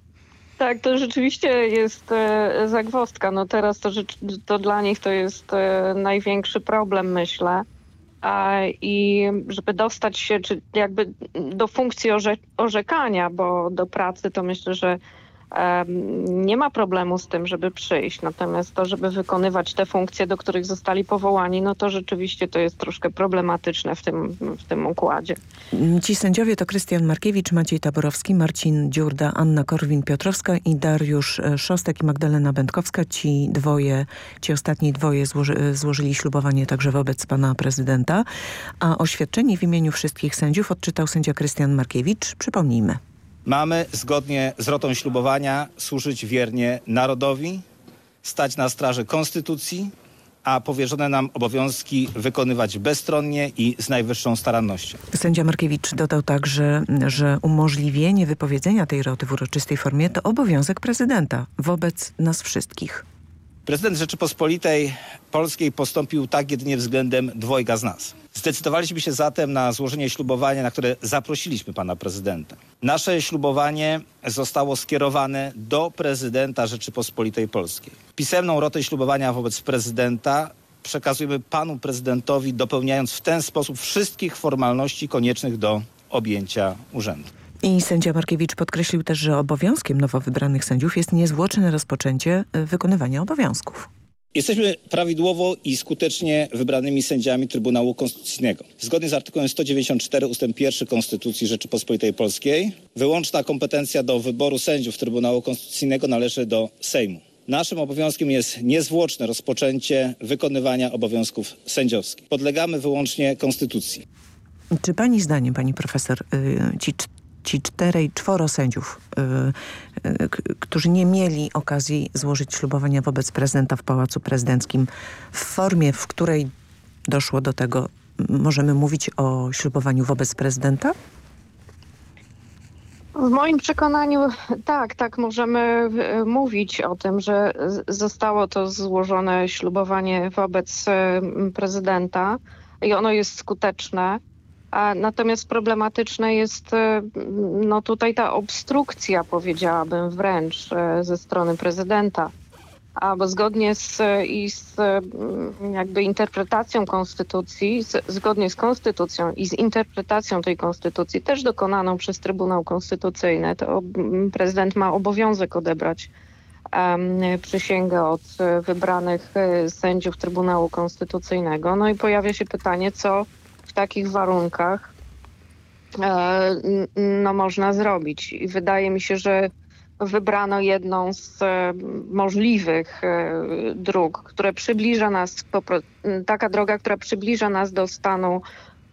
Tak, to rzeczywiście jest e, zagwozdka. No teraz to, to dla nich to jest e, największy problem, myślę. I żeby dostać się czy jakby do funkcji orze, orzekania, bo do pracy to myślę, że nie ma problemu z tym, żeby przyjść. Natomiast to, żeby wykonywać te funkcje, do których zostali powołani, no to rzeczywiście to jest troszkę problematyczne w tym, w tym układzie. Ci sędziowie to Krystian Markiewicz, Maciej Taborowski, Marcin Dziurda, Anna Korwin-Piotrowska i Dariusz e, Szostek i Magdalena Będkowska. Ci dwoje, ci ostatni dwoje złoży, e, złożyli ślubowanie także wobec pana prezydenta, a oświadczenie w imieniu wszystkich sędziów odczytał sędzia Krystian Markiewicz. Przypomnijmy. Mamy zgodnie z rotą ślubowania służyć wiernie narodowi, stać na straży konstytucji, a powierzone nam obowiązki wykonywać bezstronnie i z najwyższą starannością. Sędzia Markiewicz dodał także, że umożliwienie wypowiedzenia tej roty w uroczystej formie to obowiązek prezydenta wobec nas wszystkich. Prezydent Rzeczypospolitej Polskiej postąpił tak jedynie względem dwojga z nas. Zdecydowaliśmy się zatem na złożenie ślubowania, na które zaprosiliśmy pana prezydenta. Nasze ślubowanie zostało skierowane do prezydenta Rzeczypospolitej Polskiej. Pisemną rotę ślubowania wobec prezydenta przekazujemy panu prezydentowi, dopełniając w ten sposób wszystkich formalności koniecznych do objęcia urzędu. I sędzia Markiewicz podkreślił też, że obowiązkiem nowo wybranych sędziów jest niezwłoczne rozpoczęcie y, wykonywania obowiązków. Jesteśmy prawidłowo i skutecznie wybranymi sędziami Trybunału Konstytucyjnego. Zgodnie z artykułem 194 ust. 1 Konstytucji Rzeczypospolitej Polskiej wyłączna kompetencja do wyboru sędziów Trybunału Konstytucyjnego należy do Sejmu. Naszym obowiązkiem jest niezwłoczne rozpoczęcie wykonywania obowiązków sędziowskich. Podlegamy wyłącznie Konstytucji. Czy pani zdaniem, pani profesor, y, ci, ci czterej, czworo sędziów, y, y, którzy nie mieli okazji złożyć ślubowania wobec prezydenta w Pałacu Prezydenckim w formie, w której doszło do tego, możemy mówić o ślubowaniu wobec prezydenta? W moim przekonaniu tak, tak możemy mówić o tym, że zostało to złożone ślubowanie wobec prezydenta i ono jest skuteczne. Natomiast problematyczna jest e, no tutaj ta obstrukcja, powiedziałabym wręcz, ze strony prezydenta a bo zgodnie z, i z jakby interpretacją konstytucji, z, zgodnie z konstytucją i z interpretacją tej konstytucji też dokonaną przez Trybunał Konstytucyjny, to prezydent ma obowiązek odebrać przysięgę od wybranych e, sędziów Trybunału Konstytucyjnego. No i pojawia się pytanie, co w takich warunkach e, no, można zrobić. I wydaje mi się, że wybrano jedną z e, możliwych e, dróg, które przybliża nas, taka droga, która przybliża nas do stanu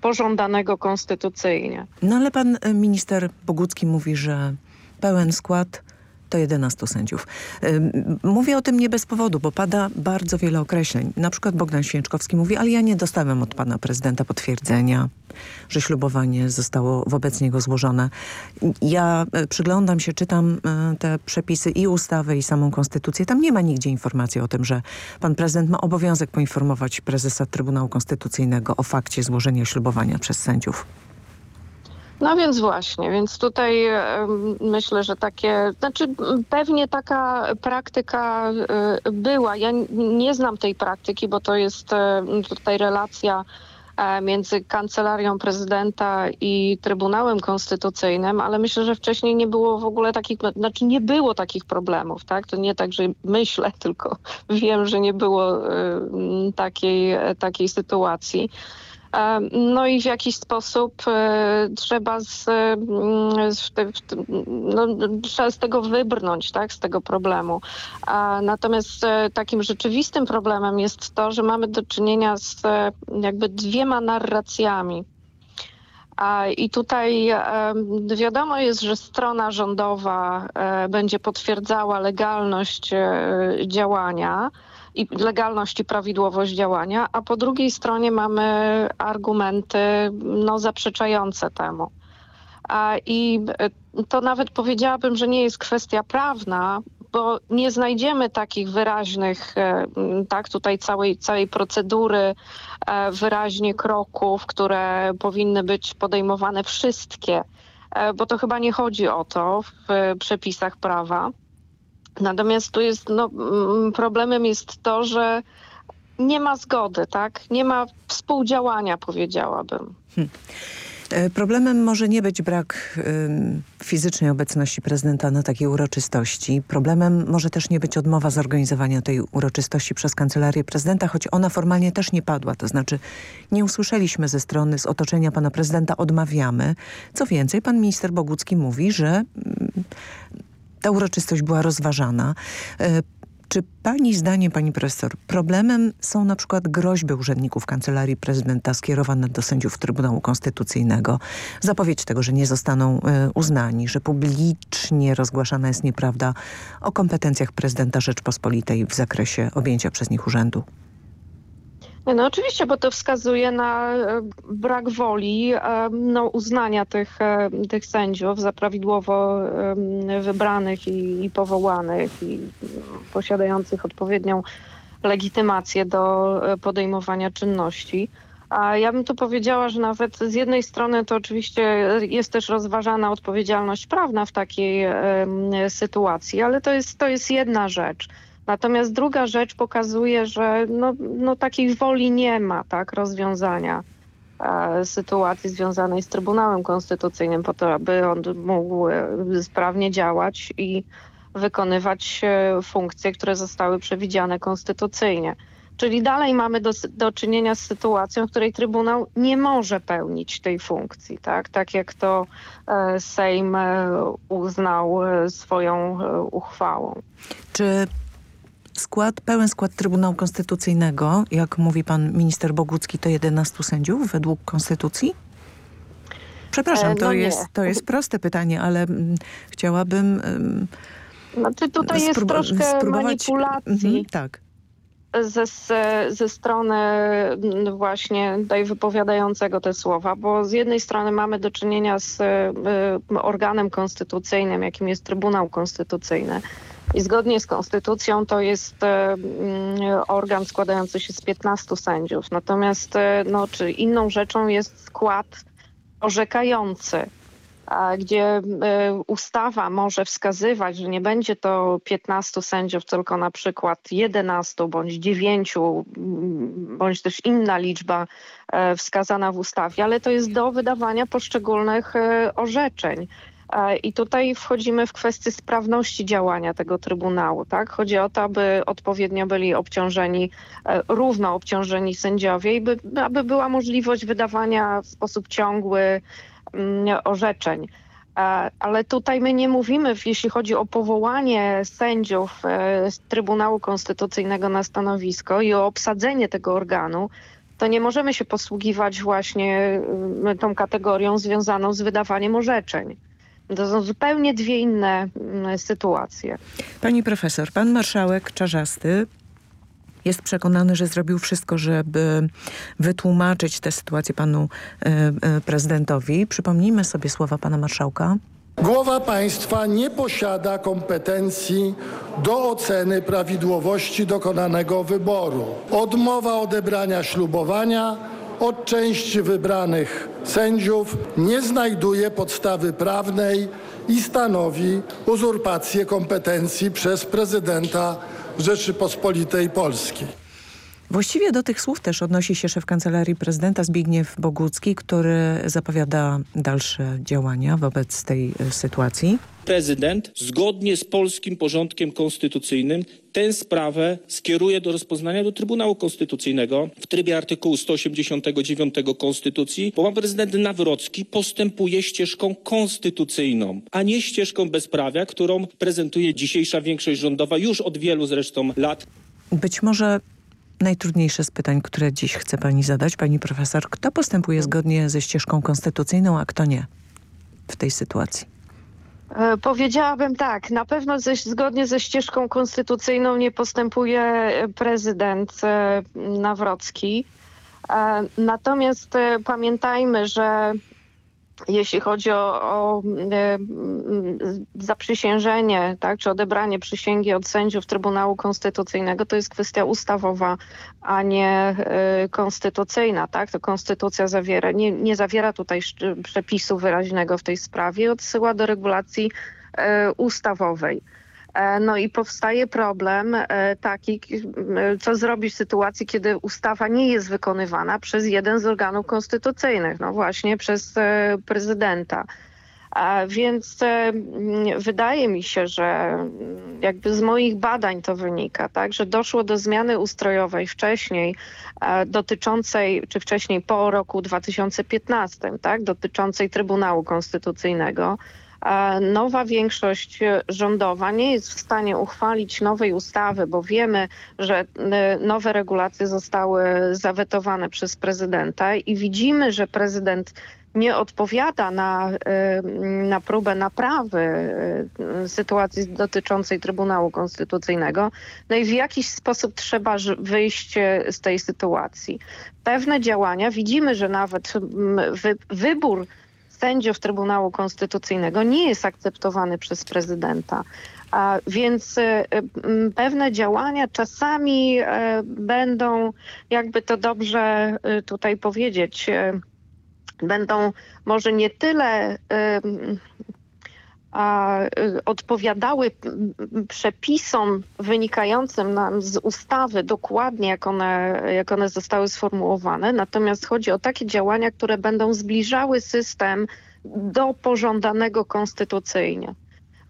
pożądanego konstytucyjnie. No ale pan minister Bogucki mówi, że pełen skład to 11 sędziów. Mówię o tym nie bez powodu, bo pada bardzo wiele określeń. Na przykład Bogdan Święczkowski mówi, ale ja nie dostałem od pana prezydenta potwierdzenia, że ślubowanie zostało wobec niego złożone. Ja e, przyglądam się, czytam e, te przepisy i ustawy i samą konstytucję. Tam nie ma nigdzie informacji o tym, że pan prezydent ma obowiązek poinformować prezesa Trybunału Konstytucyjnego o fakcie złożenia ślubowania przez sędziów. No więc właśnie, więc tutaj myślę, że takie, znaczy pewnie taka praktyka e, była. Ja nie znam tej praktyki, bo to jest e, tutaj relacja e, między Kancelarią Prezydenta i Trybunałem Konstytucyjnym, ale myślę, że wcześniej nie było w ogóle takich, znaczy nie było takich problemów, tak? To nie tak, że myślę, tylko wiem, że nie było takiej, takiej sytuacji. No i w jakiś sposób e, trzeba z, mm, z, no, trzeba z tego wybrnąć, tak, z tego problemu. Natomiast e, takim rzeczywistym problemem jest to, że mamy do czynienia z e, jakby dwiema narracjami. I tutaj wiadomo jest, że strona rządowa będzie potwierdzała legalność działania, i legalność i prawidłowość działania, a po drugiej stronie mamy argumenty no, zaprzeczające temu. I to nawet powiedziałabym, że nie jest kwestia prawna, bo nie znajdziemy takich wyraźnych, e, tak, tutaj całej, całej procedury, e, wyraźnie kroków, które powinny być podejmowane wszystkie, e, bo to chyba nie chodzi o to w przepisach prawa. Natomiast tu jest, no, mm, problemem jest to, że nie ma zgody, tak? Nie ma współdziałania, powiedziałabym. Hmm. Problemem może nie być brak fizycznej obecności prezydenta na takiej uroczystości. Problemem może też nie być odmowa zorganizowania tej uroczystości przez kancelarię prezydenta, choć ona formalnie też nie padła. To znaczy nie usłyszeliśmy ze strony, z otoczenia pana prezydenta odmawiamy. Co więcej, pan minister Bogucki mówi, że ta uroczystość była rozważana. E, czy pani zdaniem, pani profesor, problemem są na przykład groźby urzędników Kancelarii Prezydenta skierowane do sędziów Trybunału Konstytucyjnego? Zapowiedź tego, że nie zostaną e, uznani, że publicznie rozgłaszana jest nieprawda o kompetencjach prezydenta Rzeczpospolitej w zakresie objęcia przez nich urzędu? No oczywiście, bo to wskazuje na e, brak woli e, no, uznania tych, e, tych sędziów za prawidłowo wybranych i, i powołanych i posiadających odpowiednią legitymację do podejmowania czynności. A ja bym tu powiedziała, że nawet z jednej strony to oczywiście jest też rozważana odpowiedzialność prawna w takiej sytuacji, ale to jest, to jest jedna rzecz. Natomiast druga rzecz pokazuje, że no, no takiej woli nie ma, tak, rozwiązania e, sytuacji związanej z Trybunałem Konstytucyjnym po to, aby on mógł e, sprawnie działać i wykonywać e, funkcje, które zostały przewidziane konstytucyjnie. Czyli dalej mamy do, do czynienia z sytuacją, w której Trybunał nie może pełnić tej funkcji, tak, tak jak to e, Sejm e, uznał swoją uchwałą. Czy skład, pełen skład Trybunału Konstytucyjnego, jak mówi pan minister Bogucki, to 11 sędziów według Konstytucji? Przepraszam, E, to, no jest, to jest proste pytanie, ale mm, chciałabym... ym, Znaczy tutaj jest troszkę spróbować- manipulacji. Mhm, tak. ze, ze, strony mm, właśnie tutaj wypowiadającego te słowa, bo z jednej strony mamy do czynienia z y, organem konstytucyjnym, jakim jest Trybunał Konstytucyjny. I zgodnie z konstytucją to jest y, mm, organ składający się z 15 sędziów. Natomiast y, no, czy inną rzeczą jest skład orzekający gdzie e, ustawa może wskazywać, że nie będzie to 15 sędziów, tylko na przykład 11 bądź 9, mm, bądź też inna liczba e, wskazana w ustawie, ale to jest do wydawania poszczególnych e, orzeczeń. E, I tutaj wchodzimy w kwestię sprawności działania tego Trybunału. Tak? Chodzi o to, aby odpowiednio byli obciążeni, e, równo obciążeni sędziowie i by, aby była możliwość wydawania w sposób ciągły mm, orzeczeń. E, Ale tutaj my nie mówimy, jeśli chodzi o powołanie sędziów z Trybunału Konstytucyjnego na stanowisko i o obsadzenie tego organu, to nie możemy się posługiwać właśnie mm, tą kategorią związaną z wydawaniem orzeczeń. To są zupełnie dwie inne mm, sytuacje. Pani profesor, pan marszałek Czarzasty jest przekonany, że zrobił wszystko, żeby wytłumaczyć tę sytuację panu e, e, prezydentowi. Przypomnijmy sobie słowa pana marszałka. Głowa państwa nie posiada kompetencji do oceny prawidłowości dokonanego wyboru. Odmowa odebrania ślubowania od części wybranych sędziów nie znajduje podstawy prawnej i stanowi uzurpację kompetencji przez prezydenta Rzeczypospolitej Polskiej. Właściwie do tych słów też odnosi się szef Kancelarii Prezydenta Zbigniew Bogucki, który zapowiada dalsze działania wobec tej e, sytuacji. Prezydent zgodnie z polskim porządkiem konstytucyjnym tę sprawę skieruje do rozpoznania do Trybunału Konstytucyjnego w trybie artykułu 189 Konstytucji, bo pan prezydent Nawrocki postępuje ścieżką konstytucyjną, a nie ścieżką bezprawia, którą prezentuje dzisiejsza większość rządowa już od wielu zresztą lat. Być może najtrudniejsze z pytań, które dziś chce pani zadać, pani profesor. Kto postępuje zgodnie ze ścieżką konstytucyjną, a kto nie w tej sytuacji? E, Powiedziałabym tak, na pewno ze, zgodnie ze ścieżką konstytucyjną nie postępuje e, prezydent e, Nawrocki. Natomiast pamiętajmy, że jeśli chodzi o, o e, zaprzysiężenie, tak, czy odebranie przysięgi od sędziów Trybunału Konstytucyjnego, to jest kwestia ustawowa, a nie e, konstytucyjna. Tak? To konstytucja zawiera, nie, nie zawiera tutaj przepisu wyraźnego w tej sprawie, odsyła do regulacji e, ustawowej. E, No i powstaje problem e, taki, co zrobić w sytuacji, kiedy ustawa nie jest wykonywana przez jeden z organów konstytucyjnych, no właśnie przez e, prezydenta. A Więc wydaje mi się, że jakby z moich badań to wynika, tak, że doszło do zmiany ustrojowej wcześniej dotyczącej, czy wcześniej po roku 2015, tak, dotyczącej Trybunału Konstytucyjnego. Nowa większość rządowa nie jest w stanie uchwalić nowej ustawy, bo wiemy, że e, nowe regulacje zostały zawetowane przez prezydenta i widzimy, że prezydent nie odpowiada na, e, na próbę naprawy e, sytuacji dotyczącej Trybunału Konstytucyjnego. No i w jakiś sposób trzeba wyjść z tej sytuacji. Pewne działania, widzimy, że nawet m, wy, wybór sędziów Trybunału Konstytucyjnego nie jest akceptowany przez prezydenta. A więc m, pewne działania czasami e, będą, jakby to dobrze e, tutaj powiedzieć, będą może nie tyle odpowiadały przepisom wynikającym nam z ustawy dokładnie, jak one, jak one zostały sformułowane. Natomiast chodzi o takie działania, które będą zbliżały system do pożądanego konstytucyjnie.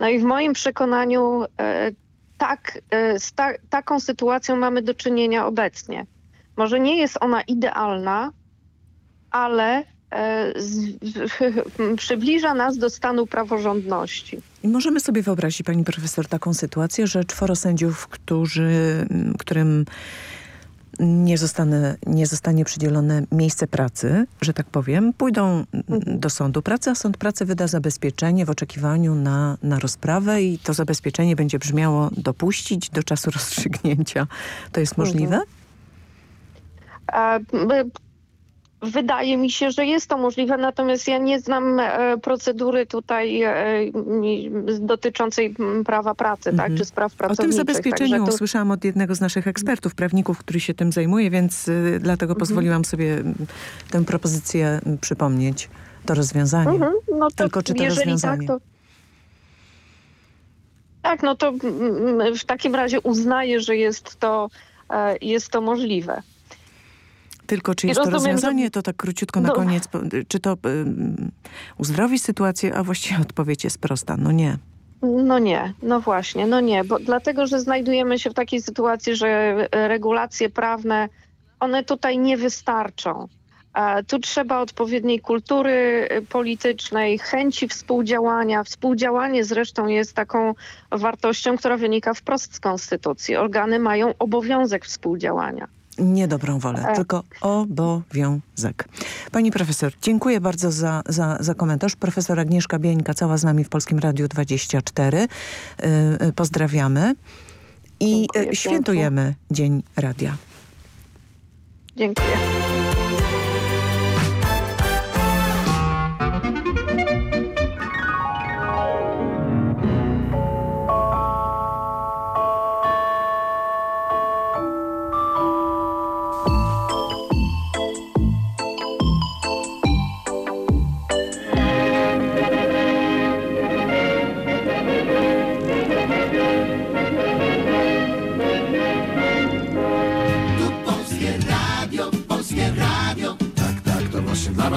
No i w moim przekonaniu e, tak, e, z ta, taką sytuacją mamy do czynienia obecnie. Może nie jest ona idealna, ale przybliża nas do stanu praworządności. I możemy sobie wyobrazić, pani profesor, taką sytuację, że czworo sędziów, którzy, którym nie, zostanę, nie zostanie przydzielone miejsce pracy, że tak powiem, pójdą do sądu pracy, a sąd pracy wyda zabezpieczenie w oczekiwaniu na, na rozprawę i to zabezpieczenie będzie brzmiało dopuścić do czasu rozstrzygnięcia. To jest możliwe? Mhm. Wydaje mi się, że jest to możliwe, natomiast ja nie znam e, procedury tutaj e, dotyczącej prawa pracy, tak, mhm. czy spraw pracowniczych. O tym zabezpieczeniu tu... usłyszałam od jednego z naszych ekspertów, prawników, który się tym zajmuje, więc y, dlatego mhm. pozwoliłam sobie tę propozycję przypomnieć, to rozwiązanie. Mhm. No to Tylko czy to tak, rozwiązanie? Tak, to... tak, no to w takim razie uznaję, że jest to, e, jest to możliwe. Tylko czy jest rozumiem, to rozwiązanie, to tak króciutko na koniec, czy to um, uzdrowi sytuację, a właściwie odpowiedź jest prosta, no nie. No nie, no właśnie, no nie, bo dlatego, że znajdujemy się w takiej sytuacji, że regulacje prawne, one tutaj nie wystarczą. Tu trzeba odpowiedniej kultury y, politycznej, chęci współdziałania. Współdziałanie zresztą jest taką wartością, która wynika wprost z Konstytucji. Organy mają obowiązek współdziałania nie dobrą wolę, e. tylko obowiązek. Pani profesor, dziękuję bardzo za, za, za komentarz. Profesor Agnieszka Bieńka, cała z nami w Polskim Radiu 24. Yy, pozdrawiamy i dziękuję, świętujemy pięknie. Dzień Radia. Dziękuję.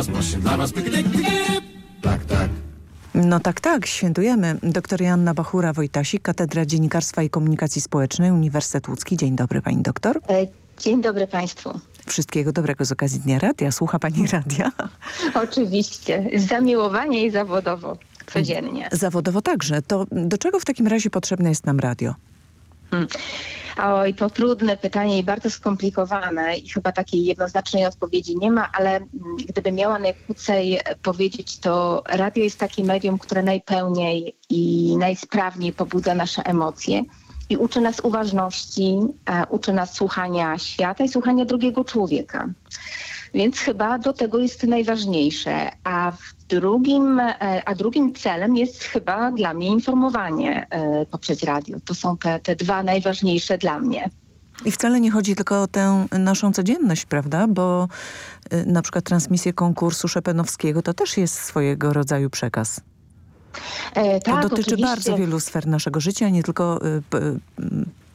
Dla właśnie dla was. Tak, tak. No tak, tak, świętujemy. Doktor Joanna Bachura-Wojtasik, Katedra Dziennikarstwa i Komunikacji Społecznej, Uniwersytet Łódzki. Dzień dobry pani doktor. E, dzień dobry państwu. Wszystkiego dobrego z okazji Dnia Radia. Słucha pani radia? Oczywiście. Zamiłowanie i zawodowo. Codziennie. Zawodowo także. To do czego w takim razie potrzebne jest nam radio? Hmm. Oj, to trudne pytanie i bardzo skomplikowane i chyba takiej jednoznacznej odpowiedzi nie ma, ale mm, gdybym miała najkrócej powiedzieć, to radio jest takim medium, które najpełniej i najsprawniej pobudza nasze emocje i uczy nas uważności, uczy nas słuchania świata i słuchania drugiego człowieka. Więc chyba do tego jest najważniejsze. A drugim, e, a drugim celem jest chyba dla mnie informowanie e, poprzez radio. To są te, te dwa najważniejsze dla mnie. I wcale nie chodzi tylko o tę naszą codzienność, prawda? Bo y, na przykład transmisję konkursu Szepenowskiego to też jest swojego rodzaju przekaz. E, tak, to dotyczy oczywiście. bardzo wielu sfer naszego życia, nie tylko y, y,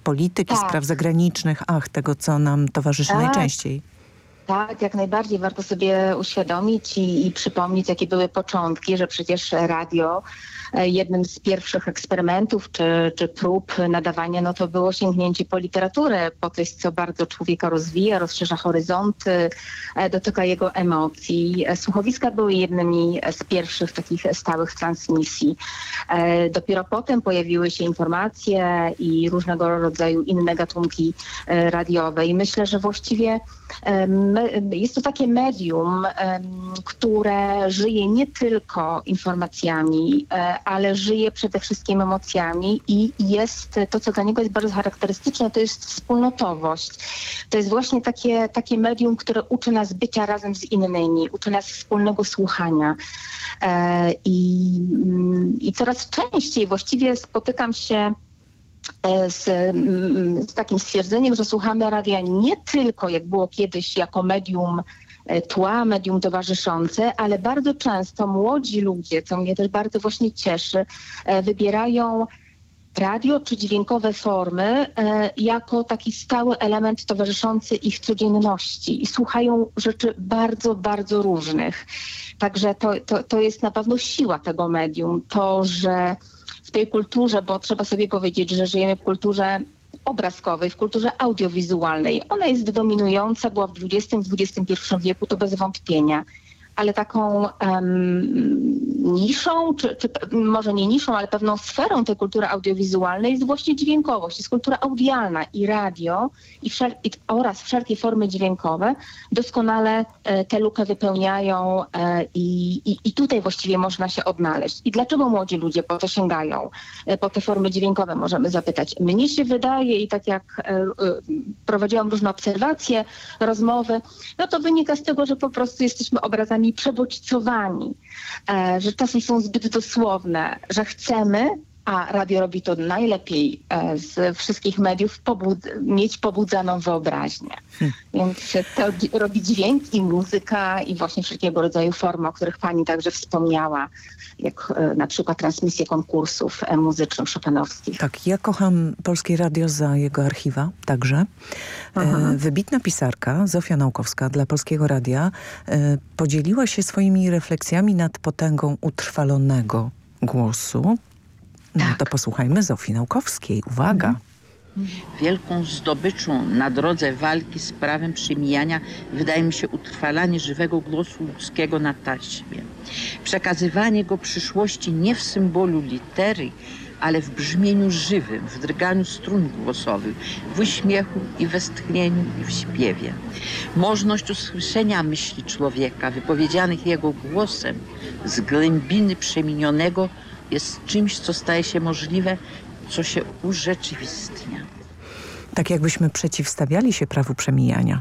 polityki, tak. spraw zagranicznych, ach, tego, co nam towarzyszy tak. najczęściej. Tak, jak najbardziej warto sobie uświadomić i, i przypomnieć, jakie były początki, że przecież radio jednym z pierwszych eksperymentów czy, czy prób nadawania, no to było sięgnięcie po literaturę, po coś, co bardzo człowieka rozwija, rozszerza horyzonty, e, dotyka jego emocji. E, słuchowiska były jednymi z pierwszych takich stałych transmisji. Dopiero potem pojawiły się informacje i różnego rodzaju inne gatunki radiowe i myślę, że właściwie jest to takie medium, które żyje nie tylko informacjami, ale żyje przede wszystkim emocjami i jest to, co dla niego jest bardzo charakterystyczne, to jest wspólnotowość. To jest właśnie takie, takie medium, które uczy nas bycia razem z innymi, uczy nas wspólnego słuchania. E, I, mm, I coraz częściej właściwie spotykam się e, z, mm, z, takim stwierdzeniem, że słuchamy radia nie tylko, jak było kiedyś, jako medium tła, medium towarzyszące, ale bardzo często młodzi ludzie, co mnie też bardzo właśnie cieszy, e, wybierają radio czy dźwiękowe formy e, jako taki stały element towarzyszący ich codzienności i słuchają rzeczy bardzo, bardzo różnych. Także to, to, to jest na pewno siła tego medium, to, że w tej kulturze, bo trzeba sobie powiedzieć, że żyjemy w kulturze obrazkowej, w kulturze audiowizualnej. Ona jest dominująca, była w XX-XXI wieku, to bez wątpienia ale taką um, niszą, czy, czy, może nie niszą, ale pewną sferą tej kultury audiowizualnej jest właśnie dźwiękowość, jest kultura audialna i radio i wszel i, oraz wszelkie formy dźwiękowe doskonale e, tę lukę wypełniają e, i, i, tutaj właściwie można się odnaleźć. I dlaczego młodzi ludzie po to sięgają, e, po te formy dźwiękowe możemy zapytać. Mnie się wydaje i tak jak e, e, prowadziłam różne obserwacje, rozmowy, no to wynika z tego, że po prostu jesteśmy obrazami przebodźcowani, e, że czasem są zbyt dosłowne, że chcemy, a radio robi to najlepiej e, z wszystkich mediów, pobud mieć pobudzaną wyobraźnię. Hmm. Więc to robi dźwięk i muzyka i właśnie wszelkiego rodzaju formy, o których pani także wspomniała, jak e, na przykład transmisje konkursów muzycznych szopenowskich. Tak, ja kocham Polskie Radio za jego archiwa także. Aha. Wybitna pisarka Zofia Naukowska dla Polskiego Radia podzieliła się swoimi refleksjami nad potęgą utrwalonego głosu, no tak. to posłuchajmy Zofii Naukowskiej. Uwaga. Mhm. Wielką zdobyczą na drodze walki z prawem przemijania wydaje mi się utrwalanie żywego głosu ludzkiego na taśmie. Przekazywanie go przyszłości nie w symbolu litery, ale w brzmieniu żywym, w drganiu strun głosowych, w uśmiechu i westchnieniu i w śpiewie. Możność usłyszenia myśli człowieka, wypowiedzianych jego głosem z głębiny przeminionego, jest czymś, co staje się możliwe, co się urzeczywistnia. Tak jakbyśmy przeciwstawiali się prawu przemijania.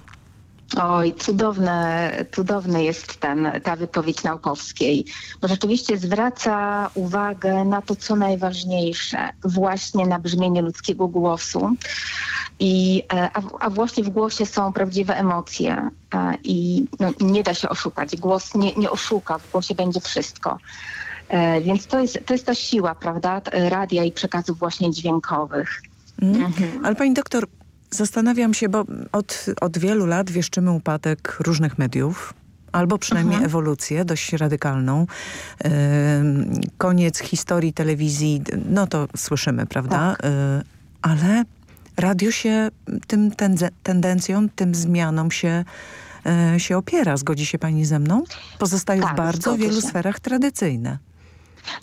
Oj, cudowne, cudowny jest ten, ta wypowiedź naukowskiej, bo rzeczywiście zwraca uwagę na to, co najważniejsze, właśnie na brzmienie ludzkiego głosu. I, e, a, a właśnie w głosie są prawdziwe emocje e, i no, nie da się oszukać. Głos nie, nie oszuka, w głosie będzie wszystko. E, więc to jest, to jest ta siła, prawda, radia i przekazów właśnie dźwiękowych. Mm. Mhm. Ale pani doktor, zastanawiam się, bo od, od wielu lat wieszczymy upadek różnych mediów, albo przynajmniej mhm. ewolucję dość radykalną. Yy, koniec historii telewizji, no to słyszymy, prawda? Tak. Yy, ale radio się tym tendencjom, tym zmianom się yy, się opiera. Zgodzi się pani ze mną? Pozostają tak, w bardzo wielu się. sferach tradycyjne.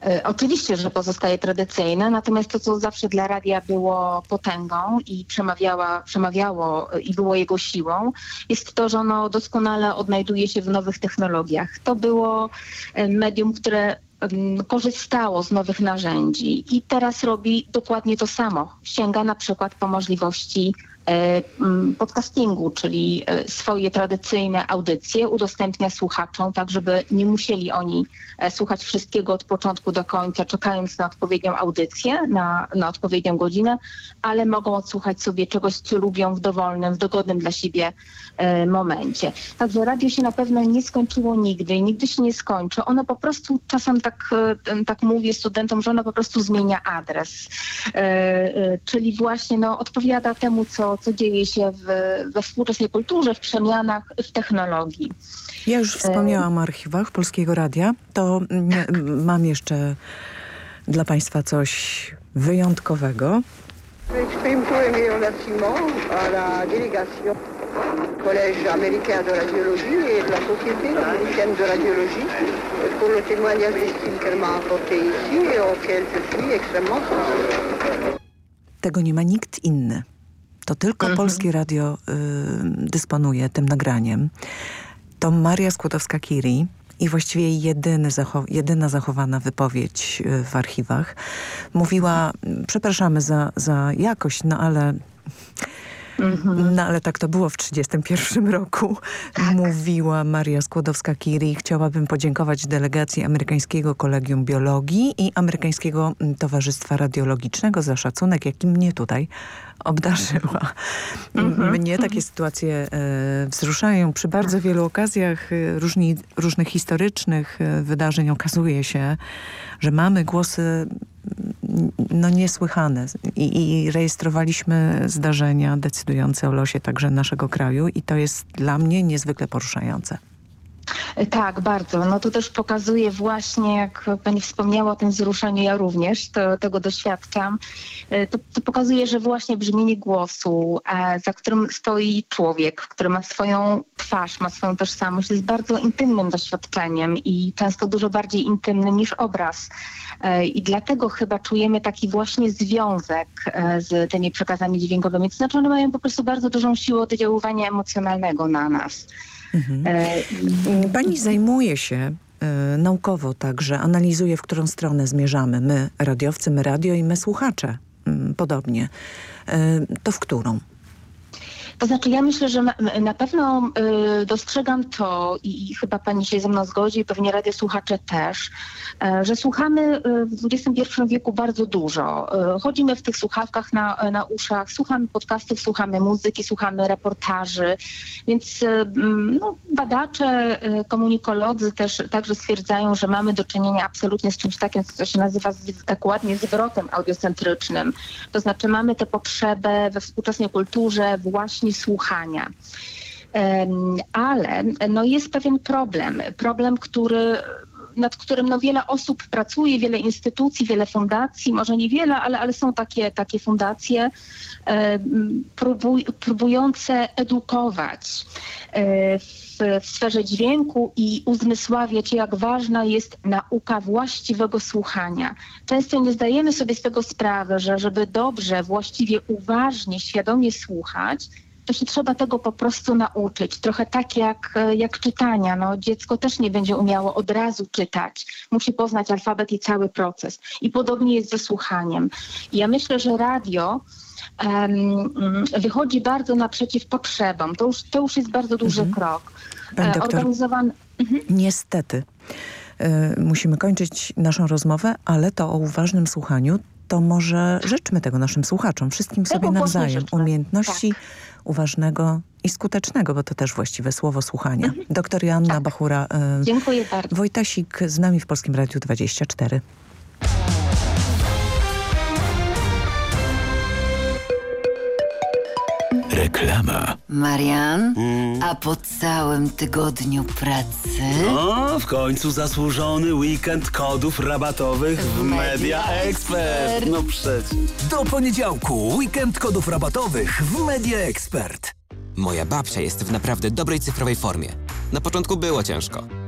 E, oczywiście, że pozostaje tradycyjne, natomiast to, co zawsze dla radia było potęgą i przemawiała, przemawiało i było jego siłą, jest to, że ono doskonale odnajduje się w nowych technologiach. To było e, medium, które korzystało z nowych narzędzi i teraz robi dokładnie to samo. Sięga na przykład po możliwości E, podcastingu, czyli e, swoje tradycyjne audycje udostępnia słuchaczom, tak żeby nie musieli oni e, słuchać wszystkiego od początku do końca, czekając na odpowiednią audycję, na, na odpowiednią godzinę, ale mogą odsłuchać sobie czegoś, co lubią w dowolnym, w dogodnym dla siebie momencie. Także radio się na pewno nie skończyło nigdy i nigdy się nie skończy. Ono po prostu, czasem tak, tak mówię studentom, że ono po prostu zmienia adres. Czyli właśnie no, odpowiada temu, co co, dzieje się w, we współczesnej kulturze, w przemianach, w technologii. Ja już wspomniałam o archiwach Polskiego Radia. To mam jeszcze dla Państwa coś wyjątkowego. J'exprime tous mes remerciements à la délégation Collège américain de radiologie et de la Société américaine de radiologie pour le témoignage d'estime qu'elle m'a apporté ici et auquel je suis extrêmement Tego nie ma nikt inny. To tylko mhm. Polskie Radio y, dysponuje tym nagraniem. To Maria Skłodowska-Curie i właściwie jedyny zachow jedyna zachowana wypowiedź y, w archiwach. Mówiła, przepraszamy za, za jakość, no ale No ale tak to było w 1931 roku. Tak. Mówiła Maria Skłodowska-Curie. Chciałabym podziękować delegacji Amerykańskiego Kolegium Biologii i Amerykańskiego mm, Towarzystwa Radiologicznego za szacunek, jaki mnie tutaj obdarzyła. Mhm. Mnie takie sytuacje e, wzruszają. Przy bardzo wielu okazjach e, różni, różnych historycznych e, wydarzeń okazuje się, że mamy głosy no niesłychane I, i rejestrowaliśmy zdarzenia decydujące o losie także naszego kraju i to jest dla mnie niezwykle poruszające. Tak, bardzo. No to też pokazuje właśnie, jak pani wspomniała o tym wzruszeniu, ja również to, tego doświadczam. E, To, to pokazuje, że właśnie brzmienie głosu, e, za którym stoi człowiek, który ma swoją twarz, ma swoją tożsamość, jest bardzo intymnym doświadczeniem i często dużo bardziej intymnym niż obraz. E, I dlatego chyba czujemy taki właśnie związek z tymi przekazami dźwiękowymi. To znaczy one mają po prostu bardzo dużą siłę oddziaływania emocjonalnego na nas. E, Pani zajmuje się e, naukowo także, analizuje w którą stronę zmierzamy. My radiowcy, my radio i my słuchacze mm, podobnie. E, to w którą? To znaczy ja myślę, że na, pewno y, dostrzegam to i, chyba pani się ze mną zgodzi i pewnie radiosłuchacze też, e, że słuchamy y, w XXI wieku bardzo dużo. Y, chodzimy w tych słuchawkach na, na uszach, słuchamy podcastów, słuchamy muzyki, słuchamy reportaży, więc y, mm, no, badacze, y, komunikolodzy też także stwierdzają, że mamy do czynienia absolutnie z czymś takim, co się nazywa tak ładnie zwrotem audiocentrycznym. To znaczy mamy tę potrzebę we współczesnej kulturze właśnie słuchania. Em, Ale no jest pewien problem, problem, który nad którym no, wiele osób pracuje, wiele instytucji, wiele fundacji, może niewiele, ale, ale są takie, takie fundacje próbuj, próbujące edukować e, w, w sferze dźwięku i uzmysławiać, jak ważna jest nauka właściwego słuchania. Często nie zdajemy sobie z tego sprawy, że żeby dobrze, właściwie, uważnie, świadomie słuchać, to się trzeba tego po prostu nauczyć. Trochę tak jak, jak czytania. No, dziecko też nie będzie umiało od razu czytać. Musi poznać alfabet i cały proces. I podobnie jest ze słuchaniem. I ja myślę, że radio mm, wychodzi bardzo naprzeciw potrzebom. To już, to już jest bardzo duży krok. Pani E, doktor. Organizowany... Niestety. y, musimy kończyć naszą rozmowę, ale to o uważnym słuchaniu, to może życzmy tego naszym słuchaczom, wszystkim Tego sobie nawzajem. Umiejętności uważnego i skutecznego, bo to też właściwe słowo słuchania. Doktor Joanna Bachura, y, Mhm. Tak. Dziękuję bardzo. Wojtasik z nami w Polskim Radiu 24. Reklama. Marian, a po całym tygodniu pracy... O, w końcu zasłużony weekend kodów rabatowych w Media Expert. No przecież. Do poniedziałku weekend kodów rabatowych w Media Expert. Moja babcia jest w naprawdę dobrej cyfrowej formie. Na początku było ciężko,